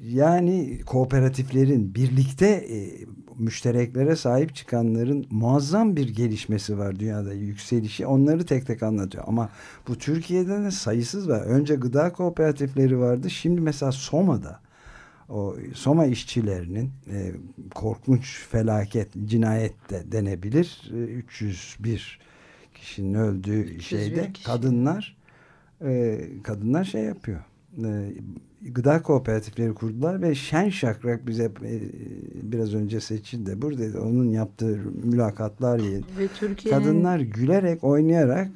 yani kooperatiflerin birlikte e, müştereklere sahip çıkanların muazzam bir gelişmesi var dünyada yükselişi. Onları tek tek anlatıyor. Ama bu Türkiye'de de sayısız var. Önce gıda kooperatifleri vardı. Şimdi mesela Soma'da o Soma işçilerinin e, korkunç felaket cinayet de denebilir. E, 301 kişinin öldüğü 301 şeyde kişi. kadınlar e, kadınlar şey yapıyor e, gıda kooperatifleri kurdular ve şen şakrak bize e, biraz önce seçildi de buradaydı onun yaptığı mülakatlar. Ve Türkiye'nin Kadınlar gülerek oynayarak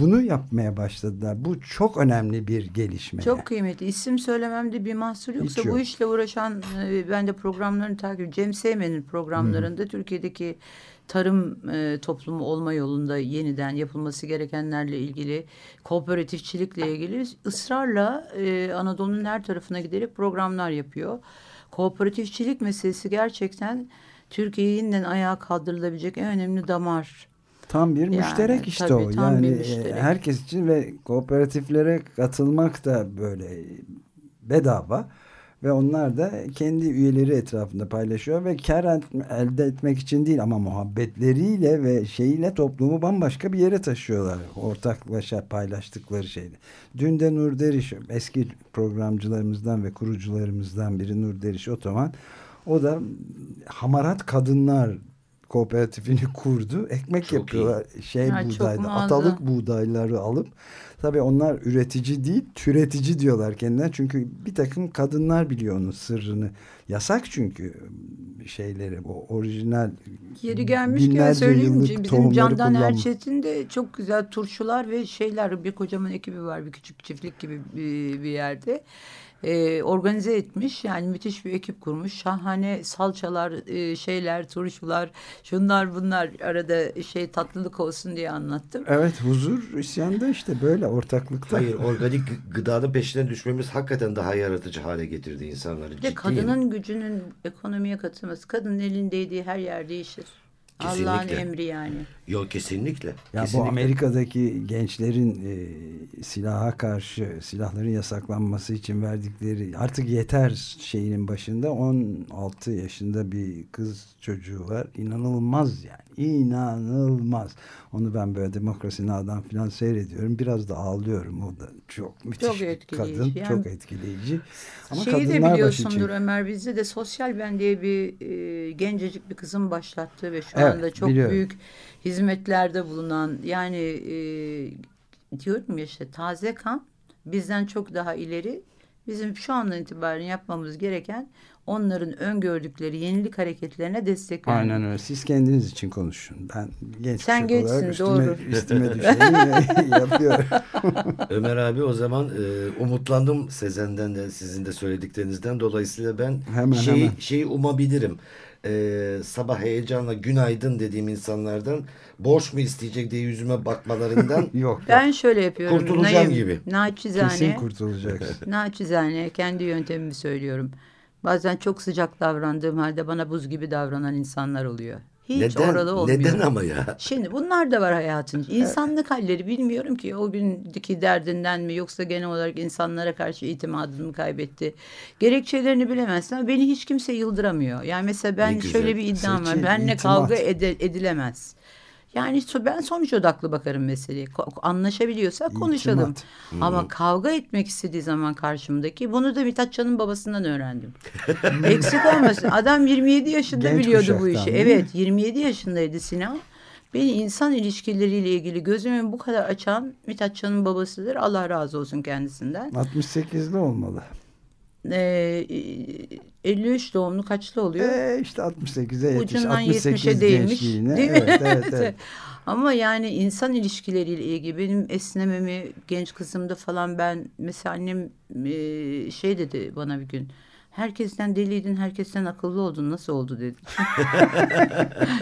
bunu yapmaya başladılar. Bu çok önemli bir gelişme. Çok kıymetli. İsim söylememde bir mahsur yoksa Hiç yok. bu işle uğraşan e, ben de programlarını takip Cem Seymen'in programlarında Türkiye'deki tarım e, toplumu olma yolunda yeniden yapılması gerekenlerle ilgili kooperatifçilikle ilgili ısrarla e, Anadolu'nun her tarafına giderek programlar yapıyor. Kooperatifçilik meselesi gerçekten Türkiye'yi yeniden ayağa kaldırılabilecek en önemli damar. Tam bir Yani, müşterek işte tabii, o. tam bir Yani e, müşterek. herkes için ve kooperatiflere katılmak da böyle bedava ve onlar da kendi üyeleri etrafında paylaşıyor ve kar el- elde etmek için değil ama muhabbetleriyle ve şeyiyle toplumu bambaşka bir yere taşıyorlar. Ortaklaşa paylaştıkları şeyde. Dün de Nur Deriş eski programcılarımızdan ve kurucularımızdan biri Nur Deriş Otoman o da hamarat kadınlar kooperatifini [laughs] kurdu. Ekmek Çok yapıyorlar. Şey Ha, çok buğdayda, atalık buğdayları alıp tabii onlar üretici değil, türetici diyorlar kendilerine. Çünkü bir takım kadınlar biliyor onun sırrını. Yasak çünkü şeyleri bu orijinal Yeri gelmişken yıllık bizim Candan. Erçetin de çok güzel turşular ve şeyler bir kocaman ekibi var bir küçük çiftlik gibi bir, bir yerde. Ee, organize etmiş yani müthiş bir ekip kurmuş şahane salçalar e, şeyler turşular şunlar bunlar arada şey tatlılık olsun diye anlattım. Evet huzur isyanda işte böyle ortaklıkta. Hayır organik gı- gıdanın peşine düşmemiz hakikaten daha yaratıcı hale getirdi insanları. Bir de kadının gücünün ekonomiye katılması kadının elindeydiği her yer değişir. Allah'ın emri yani. Yok kesinlikle. Ya kesinlikle. bu Amerika'daki gençlerin e, silaha karşı silahların yasaklanması için verdikleri artık yeter şeyinin başında 16 yaşında bir kız çocuğu var. İnanılmaz yani. İnanılmaz. Onu ben böyle demokrasi nağdan falan seyrediyorum. Biraz da ağlıyorum. O da çok müthiş Çok bir etkileyici. kadın. Yani- çok etkileyici. Ama Şeyi de biliyorsundur için. Ömer bizde de Sosyal Ben diye bir e, gencecik bir kızın başlattığı ve şu Evet, anda çok biliyorum. büyük hizmetlerde bulunan yani e, diyorum ya işte taze kan bizden çok daha ileri Bizim şu andan itibaren yapmamız gereken onların öngördükleri yenilik hareketlerine destek vermek. Aynen öyle. Siz kendiniz için konuşun. Ben genç Sen kuşak olarak gençsin, üstüme, doğru. üstüme [laughs] düşeni [laughs] yapıyorum. [laughs] Ömer abi o zaman e, umutlandım Sezen'den de sizin de söylediklerinizden. Dolayısıyla ben Hemen, şeyi, hemen. şeyi umabilirim. E, sabah heyecanla günaydın dediğim insanlardan borç mu isteyecek diye yüzüme bakmalarından [laughs] Yok. Ben şöyle yapıyorum. Kurtulacağım Naim, gibi. Naçizane. Kesin kurtulacaksın. [laughs] Naçizane kendi yöntemimi söylüyorum. Bazen çok sıcak davrandığım halde bana buz gibi davranan insanlar oluyor. Hiç neden, oralı olmuyor. neden ama ya? Şimdi bunlar da var hayatın. İnsanlık halleri bilmiyorum ki o günkü derdinden mi yoksa genel olarak insanlara karşı itimadını mı kaybetti. Gerekçelerini bilemezsin ama beni hiç kimse yıldıramıyor. Yani mesela ben şöyle bir iddiam var. Benle itimat. kavga ede- edilemez. Yani ben sonuç odaklı bakarım meseleye. Anlaşabiliyorsak konuşalım. İtimat. Ama kavga etmek istediği zaman karşımdaki bunu da Mithat Can'ın babasından öğrendim. [laughs] Eksik olmasın. Adam 27 yaşında Genç biliyordu bu işi. Evet 27 yaşındaydı Sinan. Beni insan ilişkileriyle ilgili gözümü bu kadar açan Mithat Can'ın babasıdır. Allah razı olsun kendisinden. 68'li olmalı. Ee, 53 doğumlu kaçlı oluyor? Ee, işte 68'e yetiş. Ucundan 68 70'e değmiş. Değil mi? Evet, evet, [laughs] evet. Ama yani insan ilişkileriyle ilgili benim esnememi genç kızımda falan ben mesela annem e, şey dedi bana bir gün. Herkesten deliydin, herkesten akıllı oldun. Nasıl oldu dedi.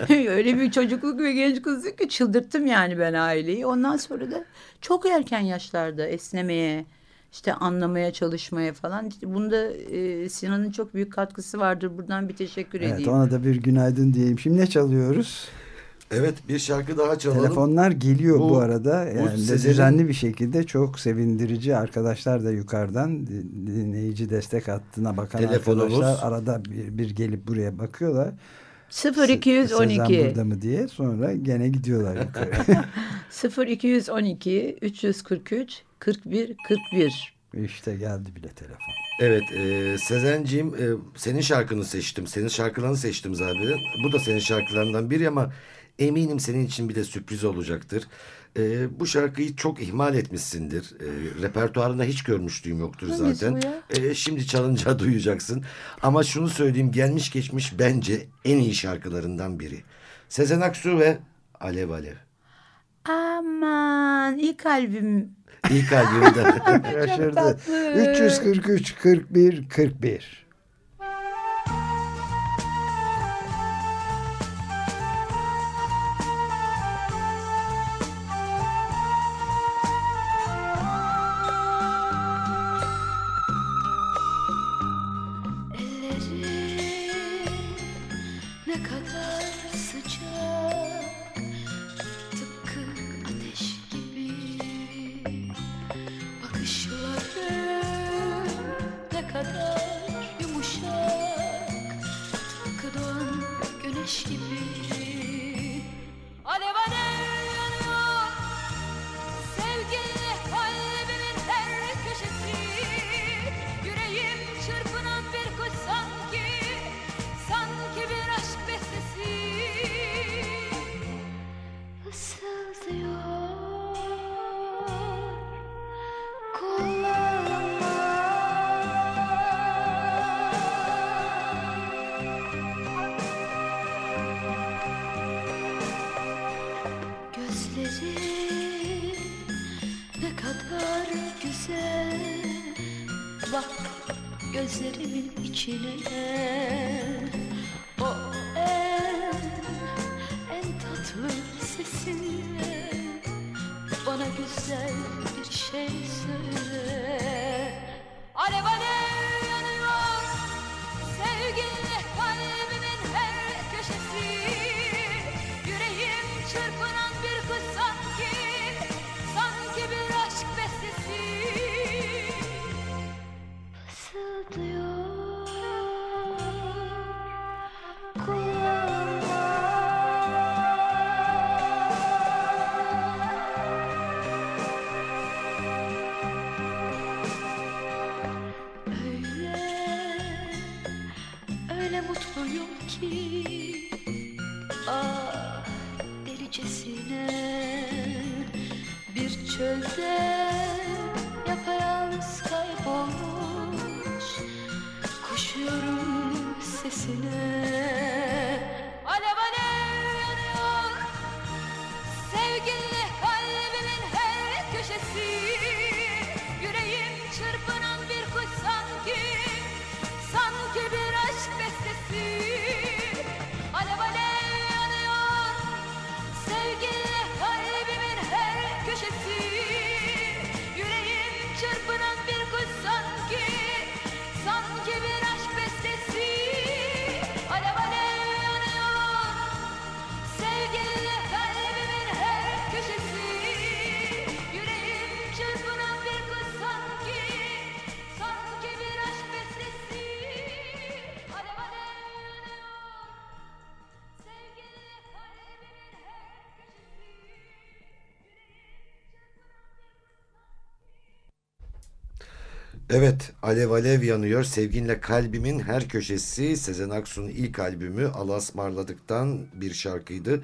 [laughs] Öyle bir çocukluk ve genç kızlık ki çıldırttım yani ben aileyi. Ondan sonra da çok erken yaşlarda esnemeye, işte anlamaya çalışmaya falan. Bunda e, Sinan'ın çok büyük katkısı vardır. Buradan bir teşekkür Evet, edeyim. ona da bir günaydın diyeyim. Şimdi ne çalıyoruz? Evet bir şarkı daha çalalım. Telefonlar geliyor bu, Bu- arada. bu Yani de Sezen'in- düzenli bir şekilde çok sevindirici arkadaşlar da yukarıdan di- dinleyici destek hattına bakan Telefonumuz- arkadaşlar arada bir, bir gelip buraya bakıyorlar. 0212 Sezen burada mı diye sonra gene gidiyorlar yukarı. [laughs] 0212 343 41 41. işte geldi bile telefon. Evet e, Sezenciğim e, senin şarkını seçtim. Senin şarkılarını seçtim zaten. Bu da senin şarkılarından biri ama eminim senin için bir de sürpriz olacaktır. E, bu şarkıyı çok ihmal etmişsindir. E, repertuarında hiç görmüşlüğüm yoktur Hangisi zaten. E, şimdi çalınca [laughs] duyacaksın. Ama şunu söyleyeyim gelmiş geçmiş bence en iyi şarkılarından biri. Sezen Aksu ve Alev Alev. Aman iyi kalbim. İlk albümde. [laughs] Şaşırdı. tatlı. 343 41 41. Bak gözlerimin içine. O en, en tatlı sesinle Bana güzel Evet, Alev Alev yanıyor. Sevginle kalbimin her köşesi Sezen Aksu'nun ilk albümü Alasmarladık'tan bir şarkıydı.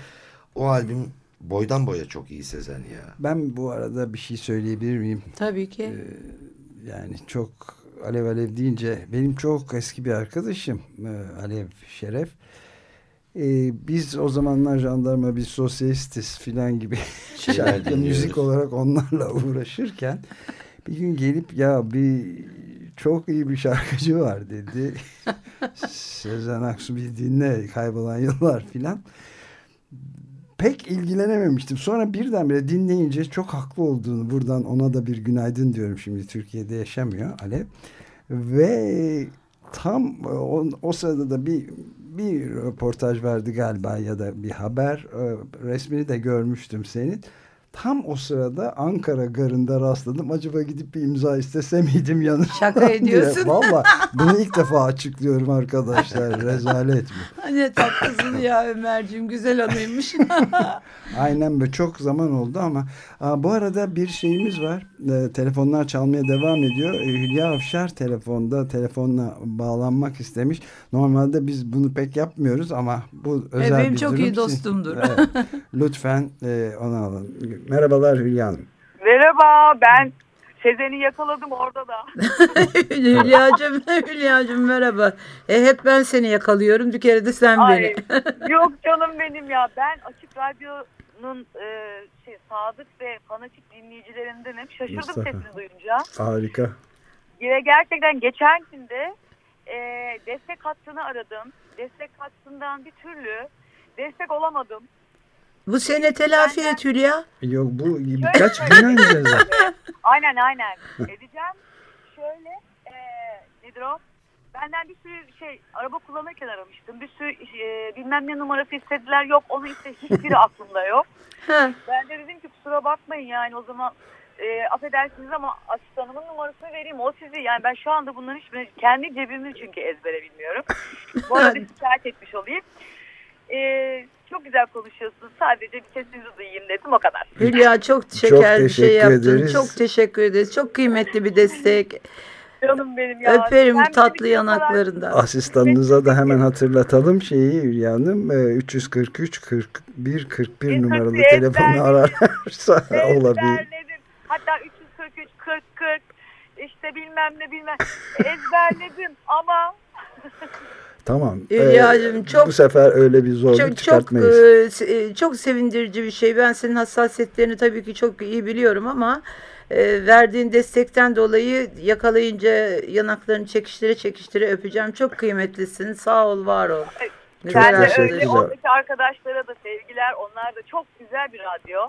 O albüm boydan boya çok iyi Sezen ya. Ben bu arada bir şey söyleyebilir miyim? Tabii ki. Ee, Yani çok Alev Alev deyince benim çok eski bir arkadaşım e, Alev Şeref. Ee, biz o zamanlar jandarma bir sosyalistiz filan gibi şarkı [laughs] müzik olarak onlarla uğraşırken bir gün gelip ya bir çok iyi bir şarkıcı var dedi. [laughs] Sezen Aksu bir dinle kaybolan yıllar filan. Pek ilgilenememiştim. Sonra birdenbire dinleyince çok haklı olduğunu buradan ona da bir günaydın diyorum şimdi Türkiye'de yaşamıyor Alev. Ve tam o, o sırada da bir bir röportaj verdi galiba ya da bir haber resmini de görmüştüm senin. Tam o sırada Ankara garında rastladım. Acaba gidip bir imza istese miydim yanına? Şaka ediyorsun. Valla [laughs] bunu ilk defa açıklıyorum arkadaşlar. Rezalet bu. [laughs] Ne tatlısın ya Ömerciğim güzel anıymış. [laughs] Aynen böyle çok zaman oldu ama aa, bu arada bir şeyimiz var. E, telefonlar çalmaya devam ediyor. E, Hülya Avşar telefonda telefonla bağlanmak istemiş. Normalde biz bunu pek yapmıyoruz ama bu özel benim bir çok durum. iyi dostumdur. Evet. Lütfen e, onu alın. Merhabalar Hülya Hanım. Merhaba ben Sezen'i yakaladım orada da. [laughs] Hülya'cığım, Hülya'cığım merhaba. E, hep ben seni yakalıyorum. Bir kere de sen Ay, beni. [laughs] yok canım benim ya ben Açık Radyo'nun e, şey, sadık ve fanatik dinleyicilerindenim. Şaşırdım Mustafa. sesini duyunca. Harika. Ve gerçekten geçen günde e, destek hattını aradım. Destek hattından bir türlü destek olamadım. Bu sene telafi et Hülya. Yok bu birkaç gün önce zaten. [laughs] Aynen aynen. Edeceğim. Şöyle e, nedir o? Benden bir sürü şey araba kullanırken aramıştım. Bir sürü e, bilmem ne numarası istediler. Yok onu iste hiçbiri [laughs] aklımda yok. Ben de dedim ki kusura bakmayın yani o zaman e, affedersiniz ama asistanımın numarasını vereyim o sizi. Yani ben şu anda bunların hiçbirini kendi cebimi çünkü ezbere bilmiyorum. Bu arada [laughs] şikayet etmiş olayım. E, çok güzel konuşuyorsunuz. Sadece bir sesinizi duyayım dedim o kadar. Hülya çok şeker bir şey teşekkür yaptın. ederiz. Çok teşekkür ederiz. Çok kıymetli bir destek. Canım benim ya. Öperim Sen tatlı kadar- yanaklarından. Asistanınıza da hemen hatırlatalım şeyi Hülya Hanım. e, 343 41 41 numaralı telefonu ararsa [laughs] olabilir. Ezberledim. Hatta 343, 40, 40 işte bilmem ne bilmem ezberledim ama [laughs] Tamam. Hülya'cığım, Ee, çok- bu sefer öyle bir zorluk Çok çok çıkartmayız. e, se- e, çok sevindirici bir şey. Ben senin hassasiyetlerini tabii ki çok iyi biliyorum ama e, verdiğin destekten dolayı yakalayınca yanaklarını çekiştire çekiştire öpeceğim. Çok kıymetlisin. Sağ ol, var ol. Ben de teşekkürler. öyle oradaki arkadaşlara da sevgiler. Onlar da çok güzel bir radyo.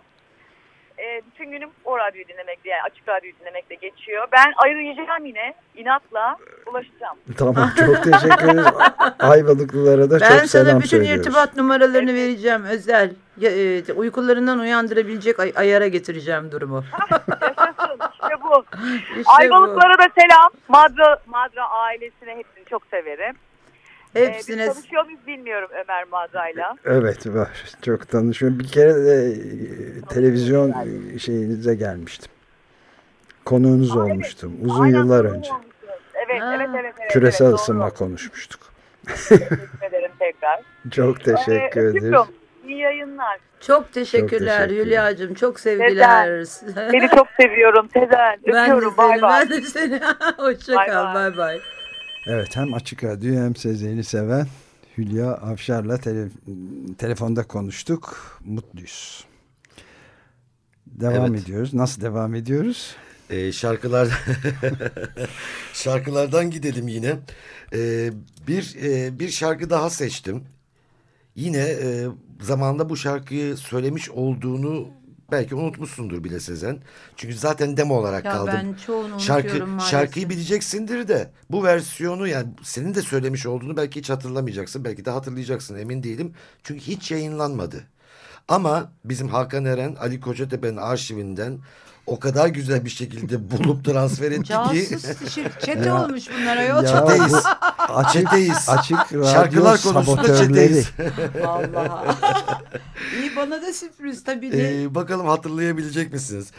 Ee, bütün günüm o radyoyu dinlemekle yani açık radyoyu dinlemekle geçiyor. Ben arayacağım yine inatla ulaşacağım. [laughs] Tamam çok teşekkür ederiz. [laughs] Ayvalıklılara da Ben çok sana selam bütün söylüyoruz. irtibat numaralarını vereceğim özel. E, uykularından uyandırabilecek ay- ayara getireceğim durumu. [laughs] Yaşasın işte bu. İşte bu. Ayvalıklara da selam. Madra, Madra ailesine hepsini çok severim. Ee, Hepsine biz tanışıyor muyuz bilmiyorum Ömer Madra'yla. Evet var. Çok tanışıyorum. Bir kere de televizyon şeyinize gelmiştim. Konuğunuz olmuştum. Uzun Aynen, yıllar doğru önce. Evet, Ha. evet, evet, evet. Küresel evet, doğru. ısınma konuşmuştuk. Teşekkür ederim tekrar. Çok teşekkür Ee, ederiz. İyi yayınlar. çok teşekkürler teşekkürler. Hülya'cığım. Çok sevgiler. Seni çok seviyorum Tezen. ben de Öpüyorum. Bay seni, bay. ben de seni. [laughs] Hoşça Bay bay. Evet hem Açık Radyo hem Sezen'i seven Hülya Avşar'la tele, telefonda konuştuk. Mutluyuz. Devam Evet. ediyoruz. Nasıl devam ediyoruz? Ee, şarkılar [laughs] şarkılardan gidelim yine. Ee, bir e, bir şarkı daha seçtim. Yine e, zamanında bu şarkıyı söylemiş olduğunu belki unutmuşsundur bile Sezen. Çünkü zaten demo olarak Ya kaldı. ben çoğunu Şarkı maalesef. şarkıyı bileceksindir de bu versiyonu yani senin de söylemiş olduğunu belki hiç hatırlamayacaksın. Belki de hatırlayacaksın emin değilim. Çünkü hiç yayınlanmadı. Ama bizim Hakan Eren Ali Kocatepe'nin arşivinden o kadar güzel bir şekilde bulup transfer etti ki [laughs] çete Ya- olmuş bunlara yol. Ya Çeteyiz. bu açık, Çeteyiz. açık radyo Şarkılar konusunda çeteyiz. [laughs] Vallahi. İyi bana da sürpriz tabii de. Ee, bakalım hatırlayabilecek misiniz?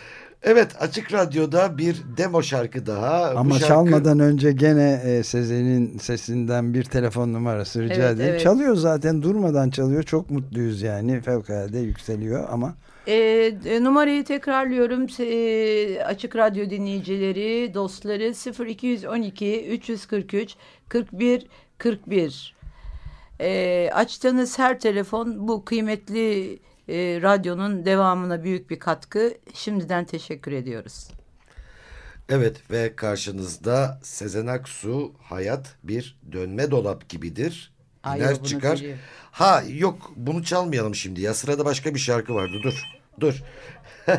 Evet Açık Radyo'da bir demo şarkı daha. Bu Ama şarkı- çalmadan önce gene e, Sezen'in sesinden bir telefon numarası rica Evet, edelim. evet. Çalıyor zaten durmadan çalıyor. Çok mutluyuz yani. Fevkalade yükseliyor ama e, numarayı tekrarlıyorum. E, Açık Radyo dinleyicileri, dostları 0212 343 41 41. Ee, açtığınız her telefon bu kıymetli e, radyonun devamına büyük bir katkı. Şimdiden teşekkür ediyoruz. Evet ve karşınızda Sezen Aksu Hayat bir dönme dolap gibidir. Ay, çıkar. Ha yok bunu çalmayalım şimdi ya sırada başka bir şarkı vardı dur dur. [laughs]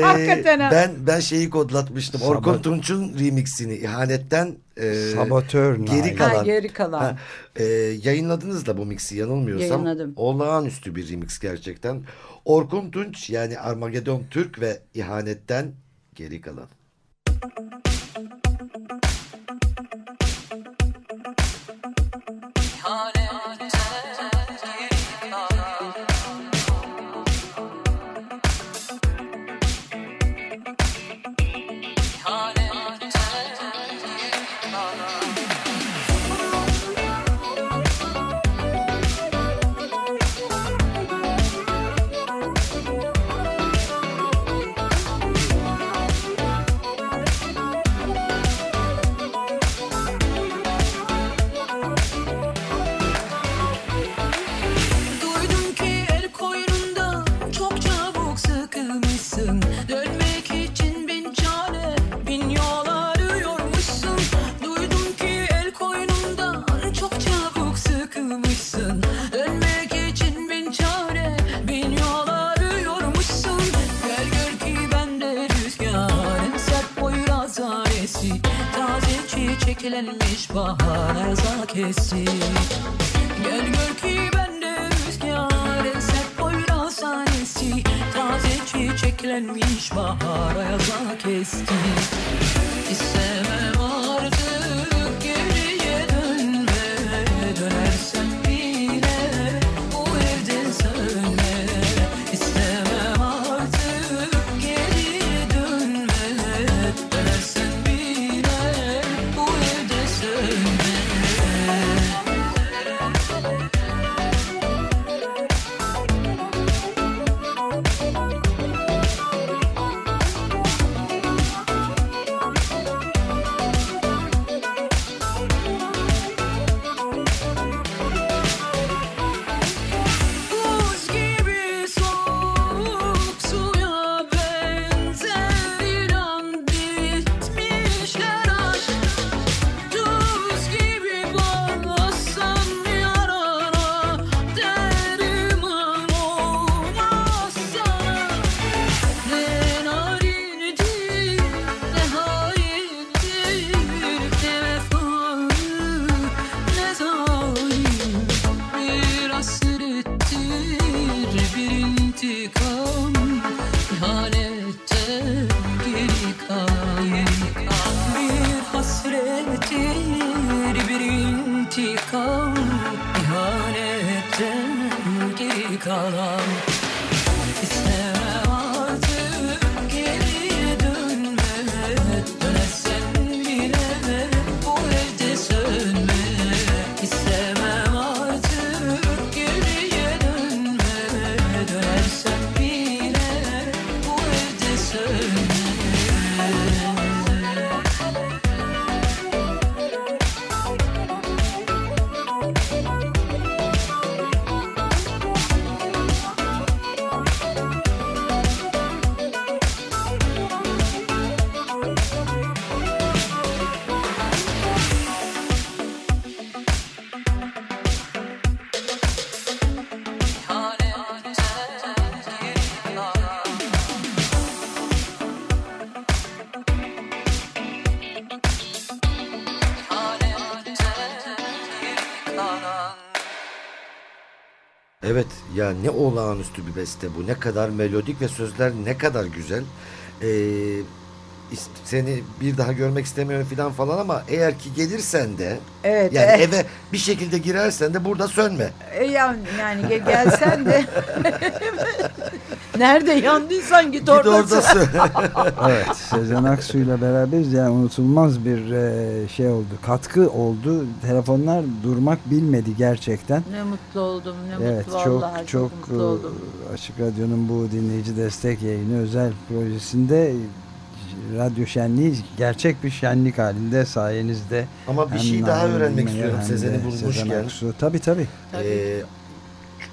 Ee, ben ben şeyi kodlatmıştım. Orkun Sabot- Tunç'un remixini ihanetten e, Sabotör geri kalan. Ha, geri kalan. Ha, e, yayınladınız da bu mixi yanılmıyorsam. Yayınladım. Olağanüstü bir remix gerçekten. Orkun Tunç yani Armageddon Türk ve ihanetten geri kalan. Duydum çiçeklenmiş bahar erzak kesti Gel gör ki bende rüzgar en sert poyraz sahnesi Taze çiçeklenmiş bahar ayaza kesti İstemem ya ne olağanüstü bir beste bu. Ne kadar melodik ve sözler ne kadar güzel. Ee, seni bir daha görmek istemiyorum falan falan ama eğer ki gelirsen de Evet. yani e, eve bir şekilde girersen de burada sönme. E, yani, yani gel- gelsen de nerede yandıysan git Git orada. orada sön. sön. [laughs] Evet, Sezen Aksu'yla beraberiz. Yani unutulmaz bir e, şey oldu. Katkı oldu. Telefonlar durmak bilmedi gerçekten. Ne mutlu oldum, ne Evet, mutlu çok vallahi çok, çok, mutlu oldum. e, Açık Radyo'nun bu dinleyici destek yayını özel projesinde radyo şenliği gerçek bir şenlik halinde sayenizde. Ama bir şey daha öğrenmek istiyorum Sezen'i de Sezen bulmuşken. Aksu. Tabii tabii. Tabii. Ee,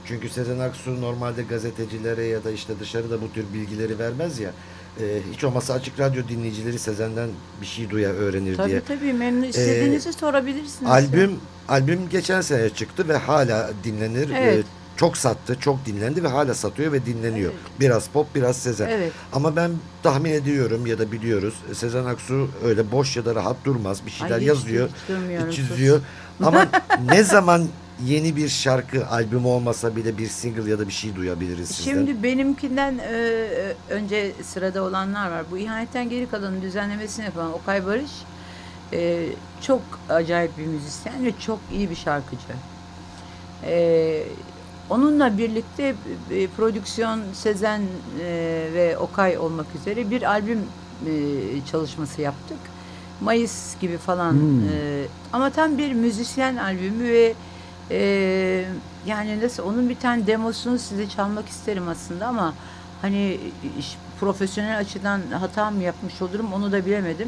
çünkü Sezen Aksu normalde gazetecilere ya da işte dışarıda bu tür bilgileri vermez ya. Ee, hiç olmazsa açık radyo dinleyicileri Sezen'den bir şey duyar, öğrenir Tabii diye. tabii memnun istediğinizi sorabilirsiniz. Albüm albüm geçen sene çıktı ve hala dinlenir. Evet. Ee, çok sattı, çok dinlendi ve hala satıyor ve dinleniyor. Evet. Biraz pop, biraz Sezen. Evet. Ama ben tahmin ediyorum ya da biliyoruz Sezen Aksu öyle boş ya da rahat durmaz. Bir şeyler Ay, hiç- yazıyor, hiç çiziyor. Ama [laughs] ne zaman yeni bir şarkı albüm olmasa bile bir single ya da bir şey duyabiliriz sizden. Şimdi benimkinden e, e, önce sırada olanlar var. Bu ihanetten geri kalanın düzenlemesini yapan Okay Barış e, çok acayip bir müzisyen ve çok iyi bir şarkıcı. E, onunla birlikte e, prodüksiyon Sezen e, ve Okay olmak üzere bir albüm e, çalışması yaptık. Mayıs gibi falan. Hmm. E, ama tam bir müzisyen albümü ve e, yani nasıl onun bir tane demosunu size çalmak isterim aslında ama hani iş- profesyonel açıdan hata mı yapmış olurum onu da bilemedim.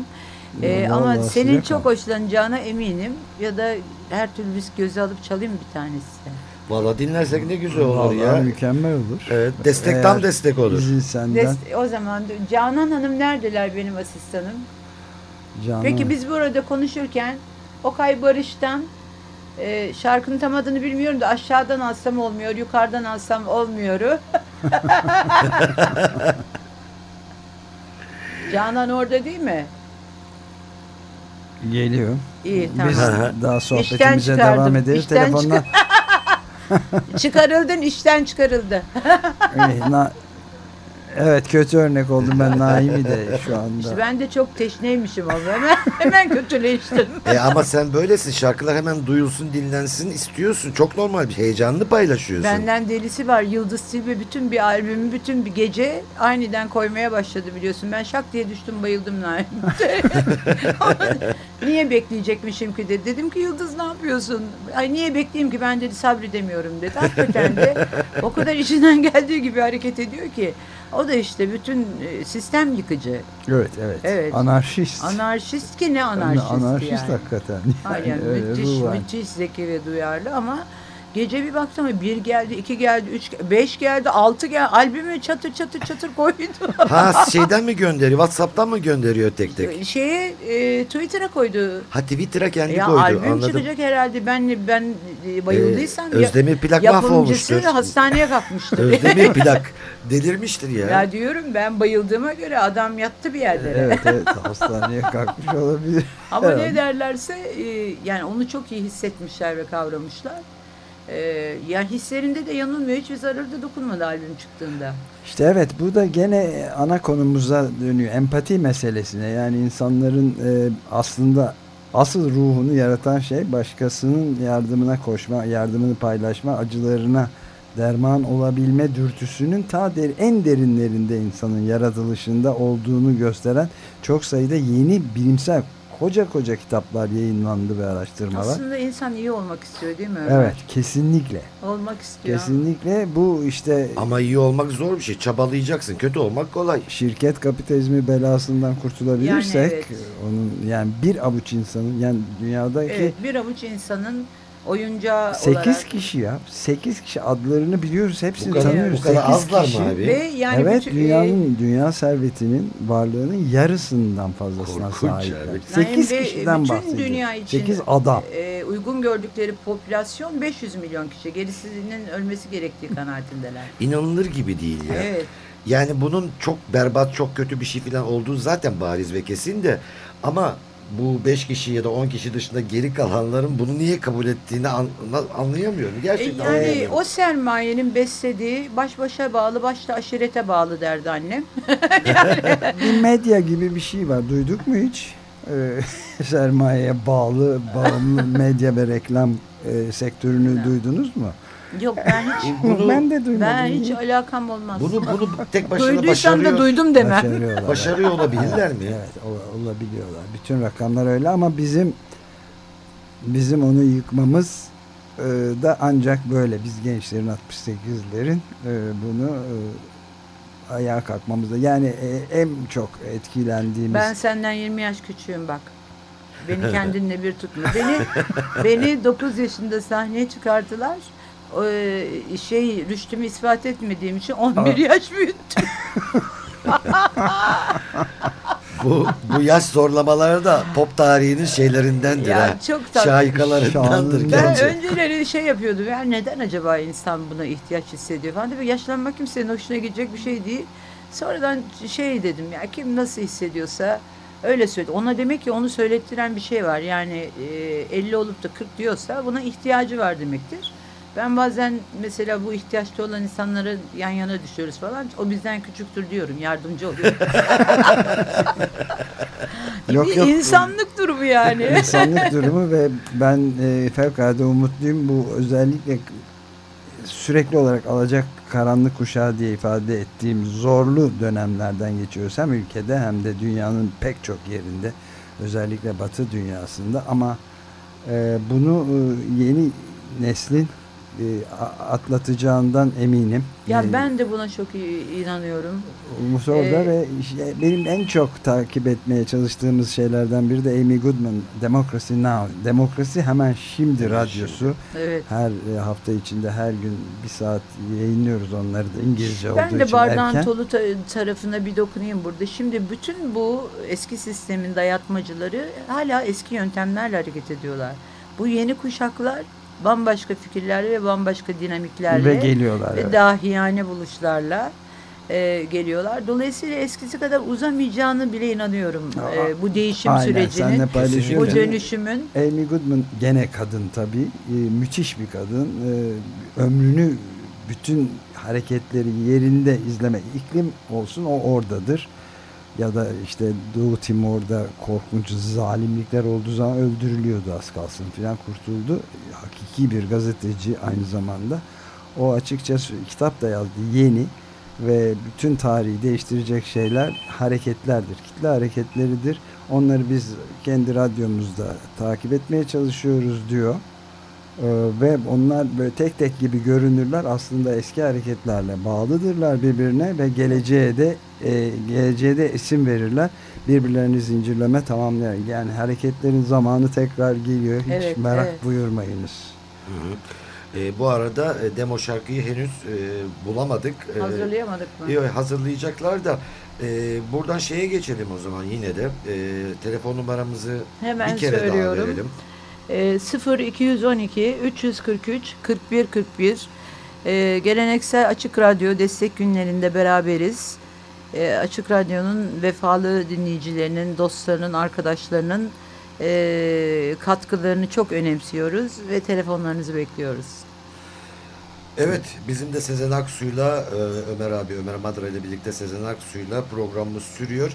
E, ama senin çok hoşlanacağına eminim ya da her türlü risk göze alıp çalayım bir tanesi. Valla dinlersek ne güzel olur Vallahi ya. mükemmel olur. Evet, destek Eğer tam destek olur. İzin senden. Dest- o zaman Canan Hanım neredeler benim asistanım? Canan. Peki biz burada konuşurken Okay Barış'tan e, şarkının tam adını bilmiyorum da aşağıdan alsam olmuyor, yukarıdan alsam olmuyor. [laughs] Canan orada değil mi? Geliyor. İyi tamam. Biz daha İşten sohbetimize devam ederiz. işten Telefonla [laughs] Çıkarıldın işten çıkarıldı. [laughs] Evet kötü örnek oldum ben Naim'i de şu anda. İşte ben de çok teşneymişim ama hemen, [laughs] hemen kötüleştim. E ama sen böylesin. Şarkılar hemen duyulsun, dinlensin istiyorsun. Çok normal bir heyecanını paylaşıyorsun. Benden delisi var. Yıldız Silve bütün bir albümü, bütün bir gece aniden koymaya başladı biliyorsun. Ben şak diye düştüm bayıldım Naim. [laughs] niye bekleyecekmişim ki dedi. Dedim ki Yıldız ne yapıyorsun? Ay niye bekleyeyim ki ben dedi sabredemiyorum dedi. Hakikaten de o kadar [laughs] içinden geldiği gibi hareket ediyor ki. O da işte bütün e, sistem yıkıcı. Evet evet. Evet. Anarşist. Anarşist ki ne anarşist, Anarşist yani. hakikaten. [laughs] Aynen öyle müthiş, müthiş zeki ve duyarlı ama gece bir baktım bir geldi, iki geldi, üç, beş geldi, altı geldi. Albümü çatır çatır çatır koydu. [laughs] Ha şeyden mi gönderiyor? WhatsApp'tan mı gönderiyor tek tek? Şeye e, Twitter'a koydu. Ha Twitter'a kendi Ya koydu. albüm Anladım. çıkacak herhalde. Ben ben e, bayıldıysam Ee, Özdemir plak mahvolmuştur. hastaneye kalkmıştır. [laughs] Özdemir plak delirmiştir ya. ya diyorum ben bayıldığıma göre adam yattı bir yerlere. Evet evet [laughs] hastaneye kalkmış olabilir. Ama ne derlerse e, yani onu çok iyi hissetmişler ve kavramışlar. E, yani hislerinde de yanılmıyor. Hiçbir zararı da dokunmadı albüm çıktığında. İşte evet bu da gene ana konumuza dönüyor. Empati meselesine yani insanların e, aslında asıl ruhunu yaratan şey başkasının yardımına koşma, yardımını paylaşma, acılarına derman olabilme dürtüsünün ta der, en derinlerinde insanın yaratılışında olduğunu gösteren çok sayıda yeni bilimsel koca koca kitaplar yayınlandı ve araştırmalar. Aslında insan iyi olmak istiyor değil mi? Ömer? Evet kesinlikle. Olmak istiyor. Kesinlikle bu işte Ama iyi olmak zor bir şey. Çabalayacaksın. Kötü olmak kolay. şirket kapitalizmi belasından kurtulabilirsek Yani evet. onun yani bir avuç insanın yani dünyadaki Evet, bir avuç insanın oyuncağı 8 olarak kişi ya 8 kişi adlarını biliyoruz hepsini Bu kadar, tanıyoruz. bu kadar azlar kişi. mı abi? ve yani evet bütün, e, dünyanın dünya servetinin varlığının yarısından fazlasına sahipler. abi. 8 ve kişiden bütün bahsediyoruz. dünya için 8 adam. e, uygun gördükleri popülasyon 500 milyon kişi. Gerisinin ölmesi gerektiği kanaatindeler. İnanılır gibi değil ya. Evet. Yani bunun çok berbat, çok kötü bir şey falan olduğu zaten bariz ve kesin de ama bu 5 kişi ya da 10 kişi dışında geri kalanların bunu niye kabul ettiğini an- anlayamıyorum. E, Gerçekten Yani anlayamıyorum. o sermayenin beslediği baş başa bağlı, başta aşirete bağlı derdi annem. [laughs] Bir medya gibi bir şey var. Duyduk mu hiç? Ee, [laughs] sermayeye bağlı, bağımlı medya ve reklam e, sektörünü duydunuz mu? Yok ben hiç Bunu, ben de duymadım. ben hiç alakam olmaz. bunu, bunu tek başına Duyduysam da başarıyor, duydum demem. Başarıyorlar. başarıyor olabilirler mi? Evet, ol- olabiliyorlar. Bütün rakamlar öyle ama bizim bizim onu yıkmamız e, da ancak böyle biz gençlerin 68'lerin e, bunu e, ayağa kalkmamızda yani e, en çok etkilendiğimiz Ben senden 20 yaş küçüğüm bak. Beni kendinle bir tutma. Beni beni 9 yaşında sahneye çıkarttılar. Ee, şey rüştümü ispat etmediğim için 11 [laughs] yaş büyüttü. [laughs] Bu, bu yaş zorlamaları da pop tarihinin şeylerindendir. Ya ha. çok tatlı. Şahikalarındandır Şahane. Ben [laughs] gerçi. önceleri şey yapıyordum. Ya neden acaba insan buna ihtiyaç hissediyor falan. Tabii yaşlanmak kimsenin hoşuna gidecek bir şey değil. Sonradan şey dedim ya kim nasıl hissediyorsa öyle söyledi. Ona demek ki onu söylettiren bir şey var. Yani e, 50 olup da 40 diyorsa buna ihtiyacı var demektir. Ben bazen mesela bu ihtiyaçta olan insanları yan yana düşüyoruz falan. O bizden küçüktür diyorum. Yardımcı oluyorum. [laughs] Yok, bir yok. insanlık durumu yani. [laughs] insanlık durumu ve ben e, fevkalade umutluyum. Bu özellikle sürekli olarak alacak karanlık kuşağı diye ifade ettiğim zorlu dönemlerden geçiyoruz. Hem ülkede hem de dünyanın pek çok yerinde özellikle batı dünyasında ama e, bunu e, yeni neslin atlatacağından eminim. ya E, ben de buna çok inanıyorum. Umut orada Ee, ve işte benim en çok takip etmeye çalıştığımız şeylerden biri de Amy Goodman Democracy Now. Demokrasi hemen şimdi radyosu. Evet. Her e, hafta içinde her gün bir saat yayınlıyoruz onları da İngilizce olduğu Ben de için bardağın erken. tolu ta- tarafına bir dokunayım burada. Şimdi bütün bu eski sistemin dayatmacıları hala eski yöntemlerle hareket ediyorlar. Bu yeni kuşaklar bambaşka fikirlerle ve bambaşka dinamiklerle ve geliyorlar. ve evet. dahiyane buluşlarla e, geliyorlar. Dolayısıyla eskisi kadar uzamayacağını bile inanıyorum. Aa, E, bu değişim Aynen, sürecinin, bu dönüşümün. Amy Goodman gene kadın tabii. E, müthiş bir kadın. E, ömrünü bütün hareketleri yerinde izleme. iklim olsun o oradadır. Ya da işte Doğu Timor'da korkunç zalimlikler olduğu zaman öldürülüyordu az kalsın filan kurtuldu. Hakiki bir gazeteci aynı zamanda. O açıkça kitap da yazdı yeni ve bütün tarihi değiştirecek şeyler hareketlerdir. Kitle hareketleridir. Onları biz kendi radyomuzda takip etmeye çalışıyoruz diyor. Ee, ve onlar böyle tek tek gibi görünürler aslında eski hareketlerle bağlıdırlar birbirine ve geleceğe de e, geleceğe de isim verirler. Birbirlerini zincirleme tamamlayan yani hareketlerin zamanı tekrar geliyor. Hiç Evet, merak evet. buyurmayınız. Hı hı. E, bu arada e, demo şarkıyı henüz e, bulamadık. E, Hazırlayamadık mı? Yok, hazırlayacaklar da e, buradan şeye geçelim o zaman yine de. E, telefon numaramızı Hemen bir kere söylüyorum. daha verelim. E, 0 212 343 41 41 E, geleneksel Açık Radyo destek günlerinde beraberiz. E, Açık Radyo'nun vefalı dinleyicilerinin, dostlarının, arkadaşlarının e, katkılarını çok önemsiyoruz ve telefonlarınızı bekliyoruz. Evet bizim de Sezen Aksu'yla e, Ömer abi Ömer Madra ile birlikte Sezen Aksu'yla programımız sürüyor.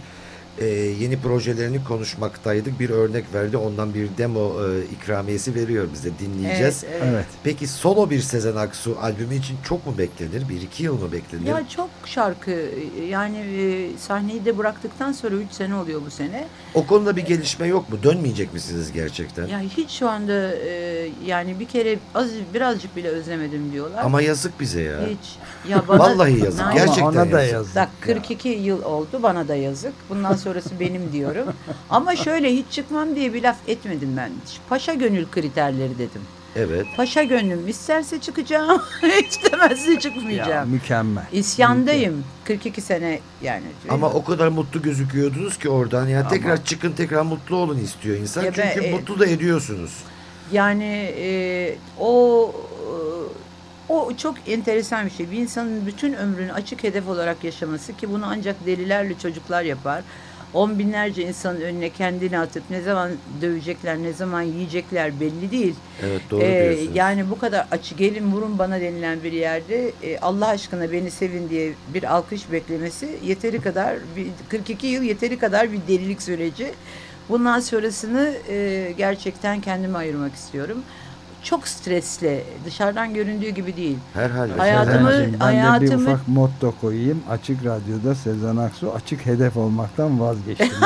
E, yeni projelerini konuşmaktaydık. Bir örnek verdi. Ondan bir demo e, ikramiyesi veriyor bize. Dinleyeceğiz. Evet, evet. Evet. Peki solo bir Sezen Aksu albümü için çok mu beklenir? Bir iki yıl mı beklenir? Ya çok şarkı yani e, sahneyi de bıraktıktan sonra 3 sene oluyor bu sene. O konuda bir gelişme yok mu? Dönmeyecek misiniz gerçekten? Ya hiç şu anda e, yani bir kere az birazcık bile özlemedim diyorlar. Ama yazık bize ya. Hiç. Ya bana, Vallahi yazık. Gerçekten ona da yazık. yazık. Bak 42 yıl oldu bana da yazık. Bundan sonrası benim diyorum. Ama şöyle hiç çıkmam diye bir laf etmedim ben. Paşa gönül kriterleri dedim. Evet. Paşa gönlüm isterse çıkacağım, [laughs] istemezse çıkmayacağım. Ya, mükemmel. İsyandayım. 42 sene yani. Ama o kadar mutlu gözüküyordunuz ki oradan. Yani tekrar çıkın tekrar mutlu olun istiyor insan. Ya ben, Çünkü e, mutlu da ediyorsunuz. Yani e, o o çok enteresan bir şey. Bir insanın bütün ömrünü açık hedef olarak yaşaması ki bunu ancak delilerle çocuklar yapar. On binlerce insanın önüne kendini atıp ne zaman dövecekler, ne zaman yiyecekler belli değil. Evet doğru Ee, diyorsunuz. yani bu kadar açı gelin vurun bana denilen bir yerde e, Allah aşkına beni sevin diye bir alkış beklemesi yeteri kadar bir, 42 yıl yeteri kadar bir delilik süreci. Bundan sonrasını e, gerçekten kendime ayırmak istiyorum. Çok stresli. Dışarıdan göründüğü gibi değil. Herhalde. Hayatımı- Sezen'cim, ben de bir ufak motto koyayım. Açık Radyo'da Sezen Aksu açık hedef olmaktan vazgeçtim. [laughs]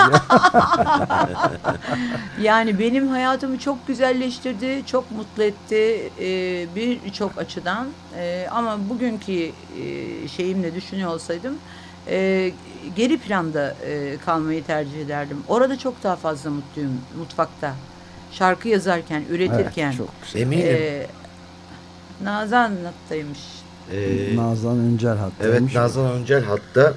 Yani benim hayatımı çok güzelleştirdi, çok mutlu etti e, birçok açıdan. E, ama bugünkü e, şeyimle düşünüyor olsaydım e, geri planda e, kalmayı tercih ederdim. Orada çok daha fazla mutluyum mutfakta. Şarkı yazarken, üretirken. Evet, çok güzel. Eminim. e, Nazan hattaymış. Ee, Nazan Öncel hattaymış. evet Nazan Öncel hatta.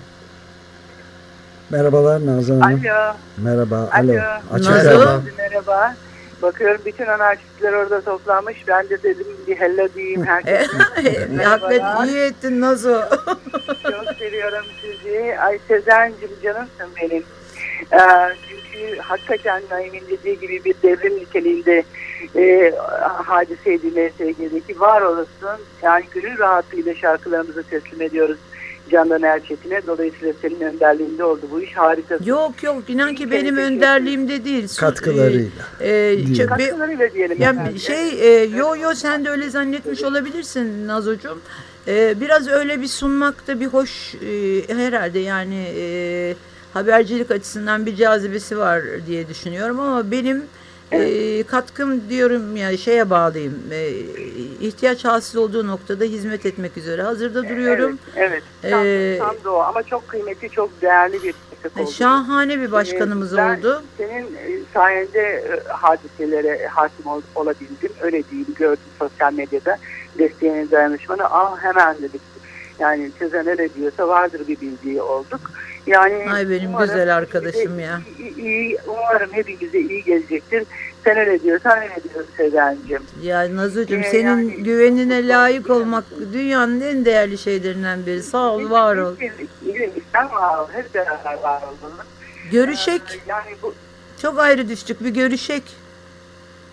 Merhabalar Nazan Hanım. Alo. Merhaba. Alo. Alo. Açık. Merhaba. Merhaba. Bakıyorum bütün anarşistler orada toplanmış. Ben de dedim bir hello diyeyim herkese. [laughs] Hakikaten iyi ettin Nazo. Çok seviyorum sizi. Ay Sezen'cim canımsın benim. Ee, çünkü hakikaten Naim'in dediği gibi bir devrim niteliğinde e, hadiseydi MSG'deki var olasın. Yani gönül rahatlığıyla şarkılarımızı teslim ediyoruz Candan Erçetin'e. Dolayısıyla senin önderliğinde oldu bu iş. Harikasın. Yok yok inan ki benim teşekkür önderliğimde değil. Katkılarıyla. E, e, bir- Katkılarıyla diyelim. Yani efendim. şey e, yo yo sen de öyle zannetmiş olabilirsin Nazocuğum. E, biraz öyle bir sunmak da bir hoş e, herhalde yani e, habercilik açısından bir cazibesi var diye düşünüyorum ama benim e, katkım diyorum ya şeye bağlıyım. E, ihtiyaç hasıl olduğu noktada hizmet etmek üzere hazırda duruyorum. Evet, evet. Tam, Ee, tam da o ama çok kıymetli, çok değerli bir destek E, oldu. Şahane bir başkanımız Ee, ben oldu. Senin e, sayende e, hadiselere hakim ol, olabildim. Öyle diyeyim gördüm sosyal medyada desteğine dayanışmanı. Aa hemen dedik. Yani Sezen öyle diyorsa vardır bir bildiği olduk. Yani Ay benim umarım güzel arkadaşım ya. Iyi, umarım hepimize iyi gelecektir. Sen öyle diyorsan öyle diyorsun Sezen'cim. Ya Nazocuğum Ee, senin yani- güvenine layık olmak dünyanın en değerli şeylerinden biri. Sağ ol, var ol. Sen var ol. Hep beraber var olalım. Görüşek. Ee, Yani bu Çok ayrı düştük. Bir görüşek.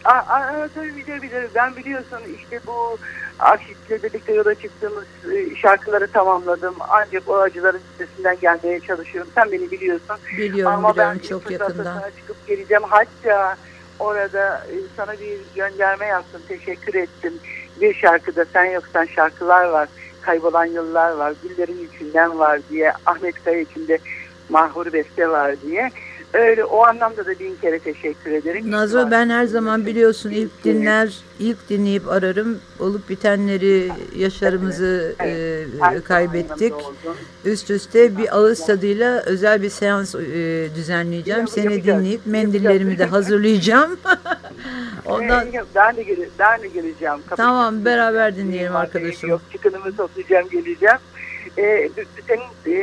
Aa, aa, tabii bir de ben biliyorsun işte bu Akşit'le birlikte yola çıktığımız e, şarkıları tamamladım. Ancak o acıların üstesinden gelmeye çalışıyorum. Sen beni biliyorsun. Biliyorum Ama biliyorum ben çok yakından. sana çıkıp geleceğim. Hatta orada e, sana bir gönderme yaptım. Teşekkür ettim. Bir şarkıda sen yoksan şarkılar var. Kaybolan yıllar var. Güllerin içinden var diye. Ahmet Kaya içinde mahhur beste var diye. Öyle o anlamda da bin kere teşekkür ederim. Nazo ben her zaman biliyorsun ilk dinler, ilk dinleyip ararım. Olup bitenleri, yaşlarımızı Evet, e, kaybettik. Üst üste bir ağız tadıyla özel bir seans e, düzenleyeceğim. Seni yapacağız. dinleyip mendillerimi de hazırlayacağım. [laughs] [laughs] Ondan Ee, ben de gele, ben de geleceğim. Kapı Tamam, beraber dinleyelim arkadaşım. Yok çıkınımı toplayacağım geleceğim. Ee, senin e,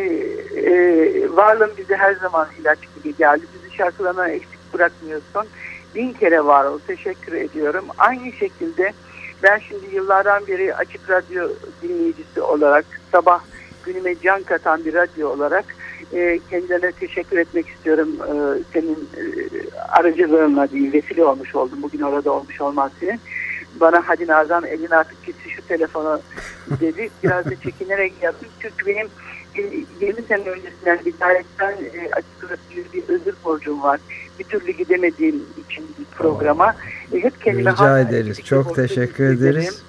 e, varlığın bize her zaman ilaç gibi geldi. Bizi şarkılarına eksik bırakmıyorsun. Bin kere var ol. Teşekkür ediyorum. Aynı şekilde ben şimdi yıllardan beri açık radyo dinleyicisi olarak sabah günüme can katan bir radyo olarak e, kendilerine teşekkür etmek istiyorum. E, senin e, aracılığınla değil, vesile olmuş oldum. Bugün orada olmuş olman senin. Bana hadi Nazan elin artık gitsin şu telefonu dedi. Biraz da çekinerek yaptım. Çünkü benim e, 20 sene öncesinden bidayetten e, açık radyo bir özür borcum var. Bir türlü gidemediğim için bir programa. E, hep kendime Rica ederiz. Çok teşekkür ederiz.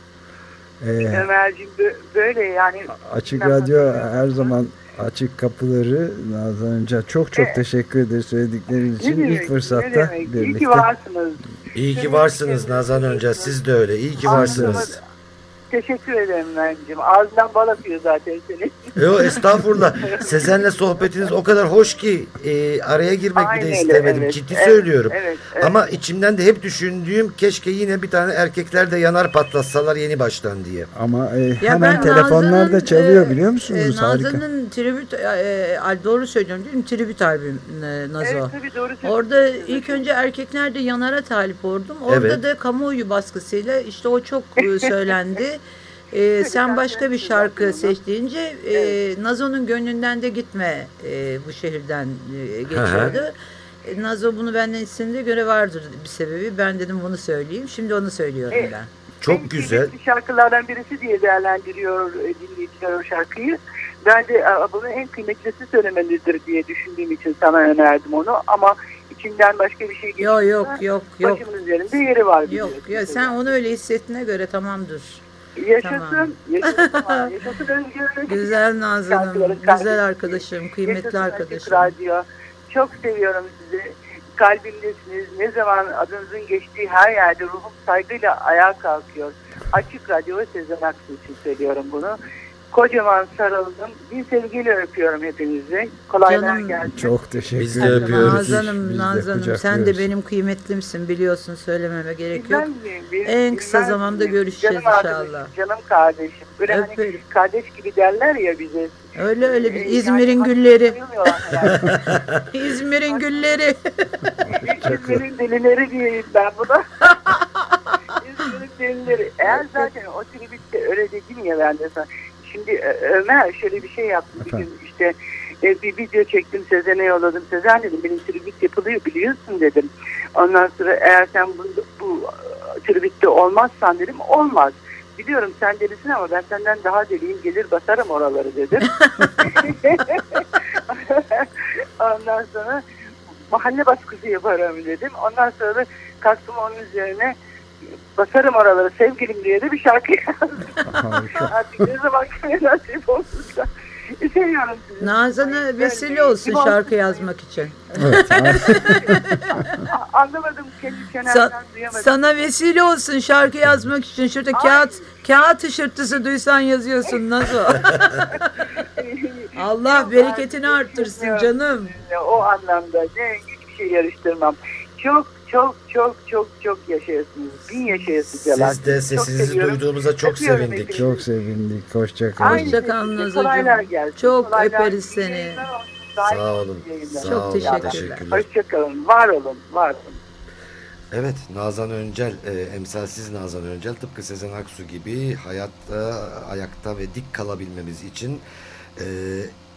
Ee, Ömerciğim bö- böyle yani Açık Radyo her zaman açık kapıları Nazan Önce çok çok Evet. teşekkür ederiz söyledikleriniz ne için demek, ilk fırsatta ne demek. İyi birlikte. ki varsınız. İyi ki varsınız Nazan Öncel. Siz de öyle. İyi ki varsınız. Teşekkür ederim Ömerciğim. Ağzından bal akıyor zaten senin. Yo [laughs] estağfurullah. Sezen'le sohbetiniz o kadar hoş ki e, araya girmek Aynen bile öyle, istemedim. evet, Ciddi evet, söylüyorum. Evet, evet. Ama içimden de hep düşündüğüm keşke yine bir tane erkekler de yanar patlatsalar yeni baştan diye. Ama e, hemen telefonlar da çalıyor e, biliyor musunuz? E, Harika. Nazan'ın tribüt, e, ay, doğru söylüyorum değil mi? Tribüt albüm e, Nazo. Evet tabii doğru söylüyorsun. Orada ilk önce erkekler de yanara talip oldum. Orada Evet. da kamuoyu baskısıyla işte o çok e, söylendi. [laughs] Ee, sen başka bir şarkı seçtiğince e, Nazo'nun gönlünden de gitme e, bu şehirden e, geçiyordu. E, Nazo bunu benden istediğine göre vardır bir sebebi. Ben dedim bunu söyleyeyim. Şimdi onu söylüyorum Evet. ben. En Çok güzel. kıymetli şarkılardan birisi diye değerlendiriyor e, dinleyiciler o şarkıyı. Ben de "Aa, bunu en kıymetlisi söylemelidir diye düşündüğüm için sana önerdim onu. Ama içinden başka bir şey Yok geçiyorsa yok yok yok. başımın üzerinde yeri var. Yok ya sen onu öyle hissettiğine göre tamamdır. Yaşasın, Tamam. yaşasın, [laughs] yaşasın özgürlük. Güzel Nazan'ım, güzel arkadaşım, kıymetli Yaşasın arkadaşım. Radyo. Çok seviyorum sizi. Kalbimdesiniz. Ne zaman adınızın geçtiği her yerde ruhum saygıyla ayağa kalkıyor. Açık Radyo ve Sezen Aksu için söylüyorum bunu. Kocaman sarıldım. Bir sevgiyle öpüyorum hepinizi. Kolaylar Canım, gelsin. Çok teşekkür Biz de ederiz. öpüyoruz. Nazan'ım, Biz de Nazan'ım sen de benim kıymetlimsin biliyorsun söylememe gerek yok. En kısa zamanda görüşeceğiz Canım inşallah. Canım kardeşim. Böyle hani Öperim. kardeş gibi derler ya bize. Öyle öyle Ee, bir yani İzmir'in hakkını gülleri. İzmir'in gülleri. İzmir'in delileri diyeyim ben buna. [laughs] İzmir'in delileri. Eğer zaten o tribitte öyle dedim ya ben de sana. Şimdi Ö- Ömer şöyle bir şey yaptı. Bir Efendim? gün işte e, bir video çektim Sezen'e yolladım. Sezen dedim benim tribit yapılıyor biliyorsun dedim. Ondan sonra eğer sen bu, bu e, tribitte olmazsan dedim olmaz. Biliyorum sen delisin ama ben senden daha deliyim gelir basarım oraları dedim. [laughs] Ondan sonra mahalle baskısı yaparım dedim. Ondan sonra kalktım onun üzerine basarım oraları sevgilim diye de bir şarkı yazdım. [laughs] Artık ne zaman nasip olursa. E, Seviyorum sizi. Nazan'a vesile olsun Kim şarkı yazmak için. Evet, [laughs] Anlamadım kendi Sa- çenemden duyamadım. sana vesile olsun şarkı yazmak için. Şurada kağıt kağıt ışırtısı duysan yazıyorsun [laughs] Nazo. Allah bereketini arttırsın canım. O anlamda ne hiçbir şey yarıştırmam. Çok çok çok çok çok yaşayasınız. Bin yaşayasınız. Siz de sesinizi duyduğumuza çok Öpüyorum sevindik. hepinizi. çok sevindik. Hoşça kalın. Aynı Hoşça kal şekilde Nazocuğum. kolaylar gelsin. Çok Kolaylar öperiz seni. Sağ olun. Sağ Çok olun. teşekkürler. Teşekkürler. Hoşçakalın. Var olun. Var olun. Evet Nazan Öncel, e, emsalsiz Nazan Öncel tıpkı Sezen Aksu gibi hayatta, ayakta ve dik kalabilmemiz için e,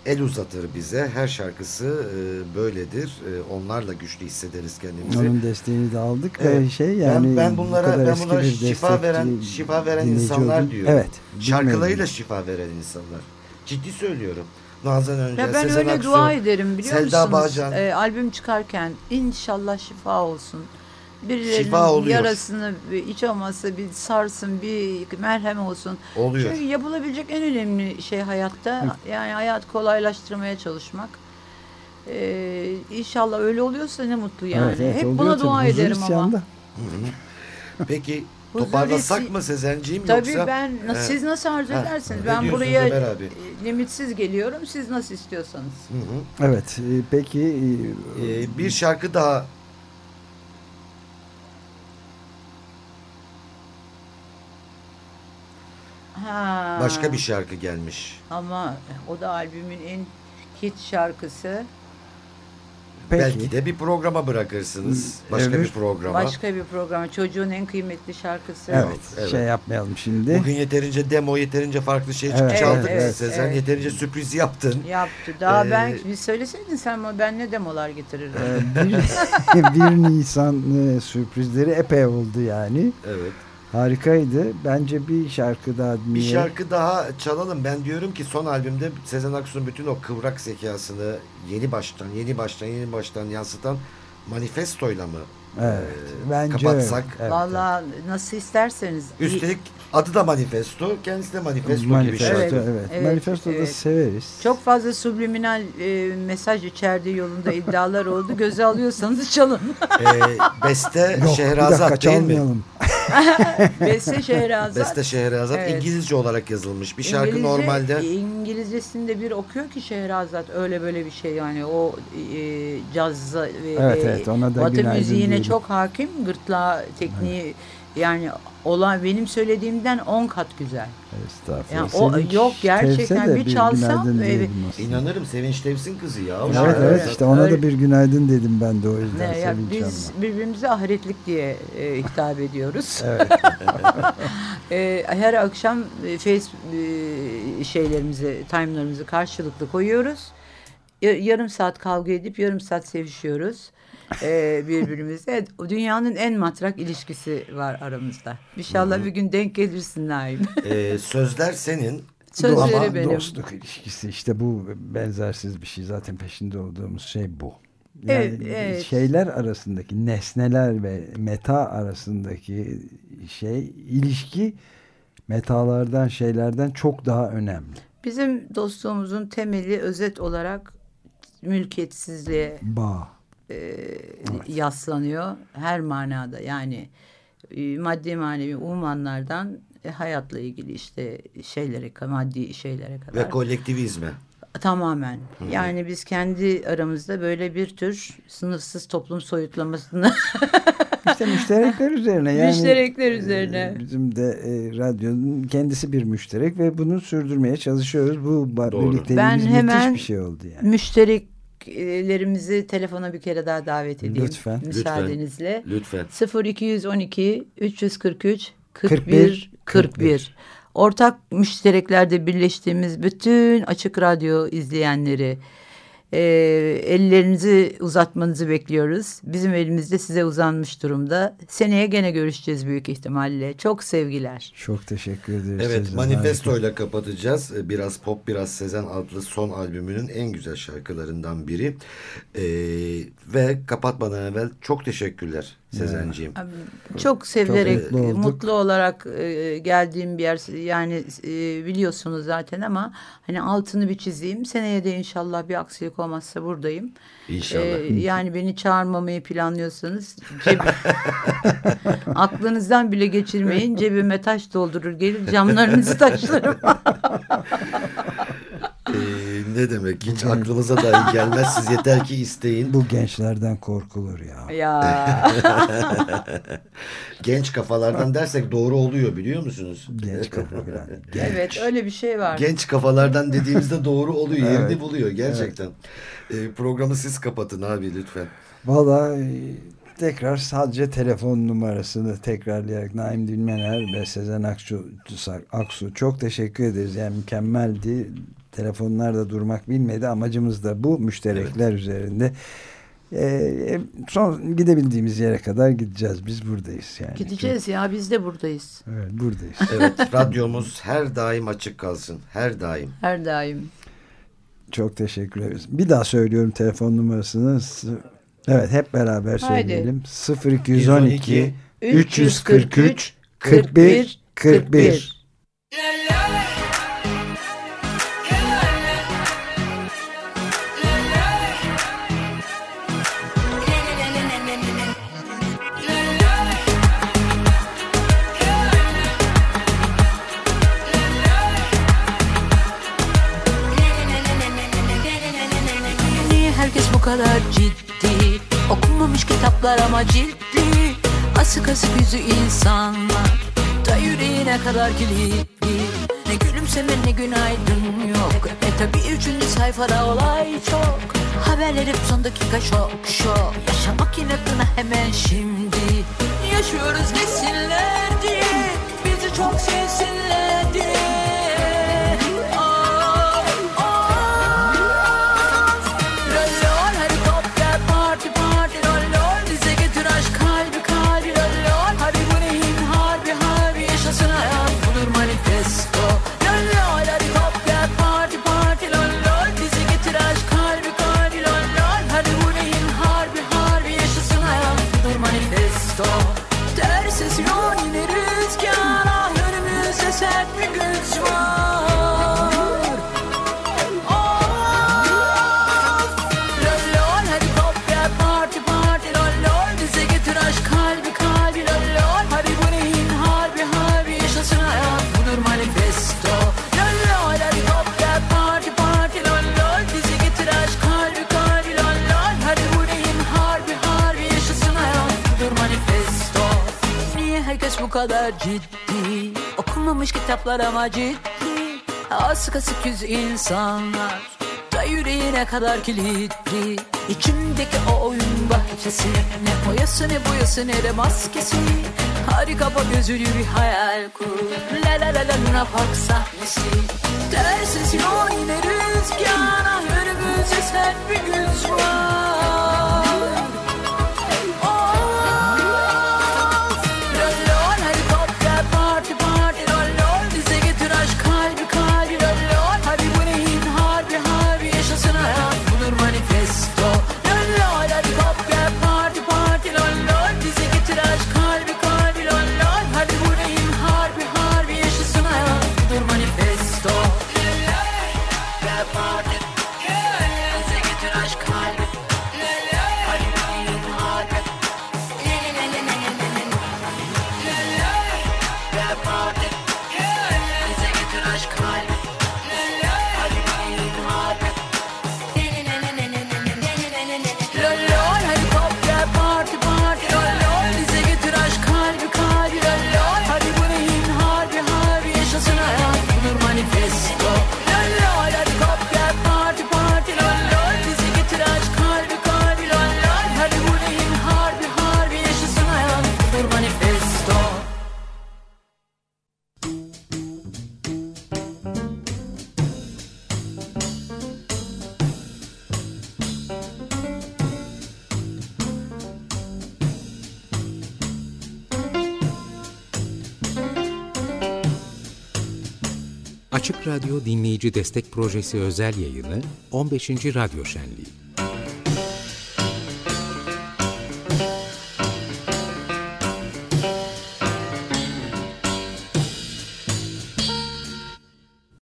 el uzatır bize. Her şarkısı e, böyledir. E, onlarla güçlü hissederiz kendimizi. Onun desteğini de aldık Evet. ve şey yani ben, ben bu bunlara ben bunlara şifa veren şifa veren insanlar diyorum. Evet. Şarkılarıyla şifa veren insanlar. Ciddi söylüyorum. Nazan Öncel, Ya ben Sezen öyle Aksu, dua ederim biliyor Selda musunuz? Bağcan. Ee, albüm çıkarken inşallah şifa olsun. Birilerinin Şifa oluyor. yarasını bir- hiç olmazsa bir sarsın, bir merhem olsun. oluyor. Çünkü yapılabilecek en önemli şey hayatta yani hayat kolaylaştırmaya çalışmak. Ee, inşallah öyle oluyorsa ne mutlu yani. Evet, evet, Hep oluyor buna tabii. dua Huzur ederim ama. Peki [laughs] toparlasak mı Sezenciğim Tabii yoksa? ben He. siz nasıl arzu edersiniz? Ben buraya abi? e, limitsiz geliyorum. Siz nasıl istiyorsanız. Hı hı. Evet. e, Peki e, Ee, bir şarkı daha Ha. başka bir şarkı gelmiş. Ama o da albümün en hit şarkısı. peki. Belki de bir programa bırakırsınız. Başka Evet. bir programa. Başka bir program. Çocuğun en kıymetli şarkısı. Evet, Evet. Şey yapmayalım şimdi. Bugün yeterince demo, yeterince farklı şey Evet, çaldık evet, Sezen. evet. Yeterince sürpriz yaptın. Yaptı. Daha Ee, ben bir söyleseydin sen ben ne demolar getirirdim. bir, [laughs] 1 Nisan e, sürprizleri epey oldu yani. Evet. Harikaydı. Bence bir şarkı daha Bir dinleyelim. şarkı daha çalalım. Ben diyorum ki son albümde Sezen Aksu'nun bütün o kıvrak zekasını yeni baştan, yeni baştan, yeni baştan yansıtan manifestoyla mı Evet. e, Bence kapatsak? evet. Evet. Vallahi nasıl isterseniz. Üstelik adı da manifesto. Kendisi de manifesto, gibi Manifesto, evet. Evet, evet, Manifesto da evet. severiz. Çok fazla subliminal e, mesaj içerdiği yolunda iddialar oldu. Göze alıyorsanız çalın. [laughs] Ee, beste Yok, bir dakika Şehrazat değil mi? çalmayalım. [laughs] Beste [laughs] Şehrazat. Beste Şehrazat Evet. İngilizce olarak yazılmış. Bir şarkı İngilizce- normalde İngilizcesinde bir okuyor ki Şehrazat öyle böyle bir şey yani o e, cazza ve Evet, e, evet, ona da Batı müziğine diyelim. çok hakim gırtlağı tekniği Yani olan benim söylediğimden 10 kat güzel. Estağfurullah. Yani o- Sevinç yok, gerçekten de bir çalsam, evet. İnanırım Sevinç Tevsin kızı ya. Evet Ya, evet öyle. işte ona Öyle. da bir günaydın dedim ben de o yüzden Ne, ya biz Hanım'a. birbirimize ahiretlik diye e, hitap ediyoruz. Evet. [laughs] E, her akşam e, face e, şeylerimizi, time'larımızı karşılıklı koyuyoruz. Ya- yarım saat kavga edip yarım saat sevişiyoruz e, birbirimizle. Dünyanın en matrak ilişkisi var aramızda. İnşallah bir gün denk gelirsin Naim. Ee, sözler senin. Sözleri Ama benim. dostluk ilişkisi işte bu benzersiz bir şey zaten peşinde olduğumuz şey bu. Yani Evet, evet. şeyler arasındaki nesneler ve meta arasındaki şey ilişki metalardan şeylerden çok daha önemli. Bizim dostluğumuzun temeli özet olarak mülkiyetsizliğe Bağ. E, yaslanıyor her manada yani e, maddi manevi ummanlardan e, hayatla ilgili işte şeylere maddi şeylere kadar Ve kolektivizme. tamamen yani biz kendi aramızda böyle bir tür sınıfsız toplum soyutlamasını [laughs] İşte müşterekler üzerine yani. müşterekler üzerine e, Bizim de e, radyonun kendisi bir müşterek ve bunu sürdürmeye çalışıyoruz. Bu birlikteliğimiz Ben hemen- müthiş bir şey oldu yani. Müştereklerimizi telefona bir kere daha davet edeyim Lütfen. müsaadenizle Lütfen. 0212 343 41 41 41 Ortak müştereklerde birleştiğimiz bütün açık radyo izleyenleri e, ellerinizi uzatmanızı bekliyoruz. Bizim elimizde size uzanmış durumda. Seneye gene görüşeceğiz büyük ihtimalle. Çok sevgiler. Çok teşekkür ederiz. Evet Sezen. manifestoyla kapatacağız. Ee, Biraz Pop Biraz Sezen adlı son albümünün en güzel şarkılarından biri. Ee, ve kapatmadan evvel çok teşekkürler Sezenciğim. Çok severek, mutlu olduk. mutlu olarak e, geldiğim bir yer yani e, biliyorsunuz zaten ama hani altını bir çizeyim. Seneye de inşallah bir aksilik olmazsa buradayım. İnşallah. Ee, yani beni çağırmamayı planlıyorsanız cebi- [laughs] aklınızdan bile geçirmeyin. Cebime taş doldurur gelir camlarınızı taşlarım. [laughs] Ee, ne demek hiç aklımıza dahi gelmez. Siz yeter ki isteyin. Bu gençlerden korkulur ya. ya [laughs] Genç kafalardan dersek doğru oluyor biliyor musunuz? Genç kafa falan. [laughs] Genç. evet öyle bir şey var. Genç kafalardan dediğimizde doğru oluyor. Yerini Evet. buluyor gerçekten. Ee, programı siz kapatın abi lütfen. Valla tekrar sadece telefon numarasını tekrarlayarak Naim Dilmener ve Sezen Aksu, Aksu çok teşekkür ederiz. Yani mükemmeldi. Telefonlar da durmak bilmedi. Amacımız da bu müşterekler üzerinde. E, e, son gidebildiğimiz yere kadar gideceğiz. Biz buradayız yani. Gideceğiz ya biz de buradayız. Çok- evet buradayız. Evet radyomuz her daim açık kalsın. Her daim. Her daim. Çok teşekkür ederiz. Bir daha söylüyorum telefon numarasını. Evet hep beraber Haydi. söyleyelim. 0212 343 41 41 41 kadar ciddi. Okunmamış kitaplar ama ciltli Asık asık yüzü insanlar. Da yüreğine kadar kilitli. Ne gülümseme ne günaydın yok. E tabi üçüncü sayfada olay çok. Haberler hep son dakika şok şok. Yaşamak inatına hemen şimdi. Yaşıyoruz desinler diye Bizi çok sevsinler diye kadar ciddi. Okunmamış kitaplar ama ciddi. Asık asık yüz insanlar Da yüreğine kadar kilitli. İçimdeki o oyun bahçesi Ne boyası ne boyası ne de maskesi. Harika kapa gözünü bir hayal kur. La la la la Luna Park sahnesi. Dersiz yol yine rüzgara Önümüzde sen bir güz var Dinleyici Destek Projesi özel yayını 15. Radyo Şenliği.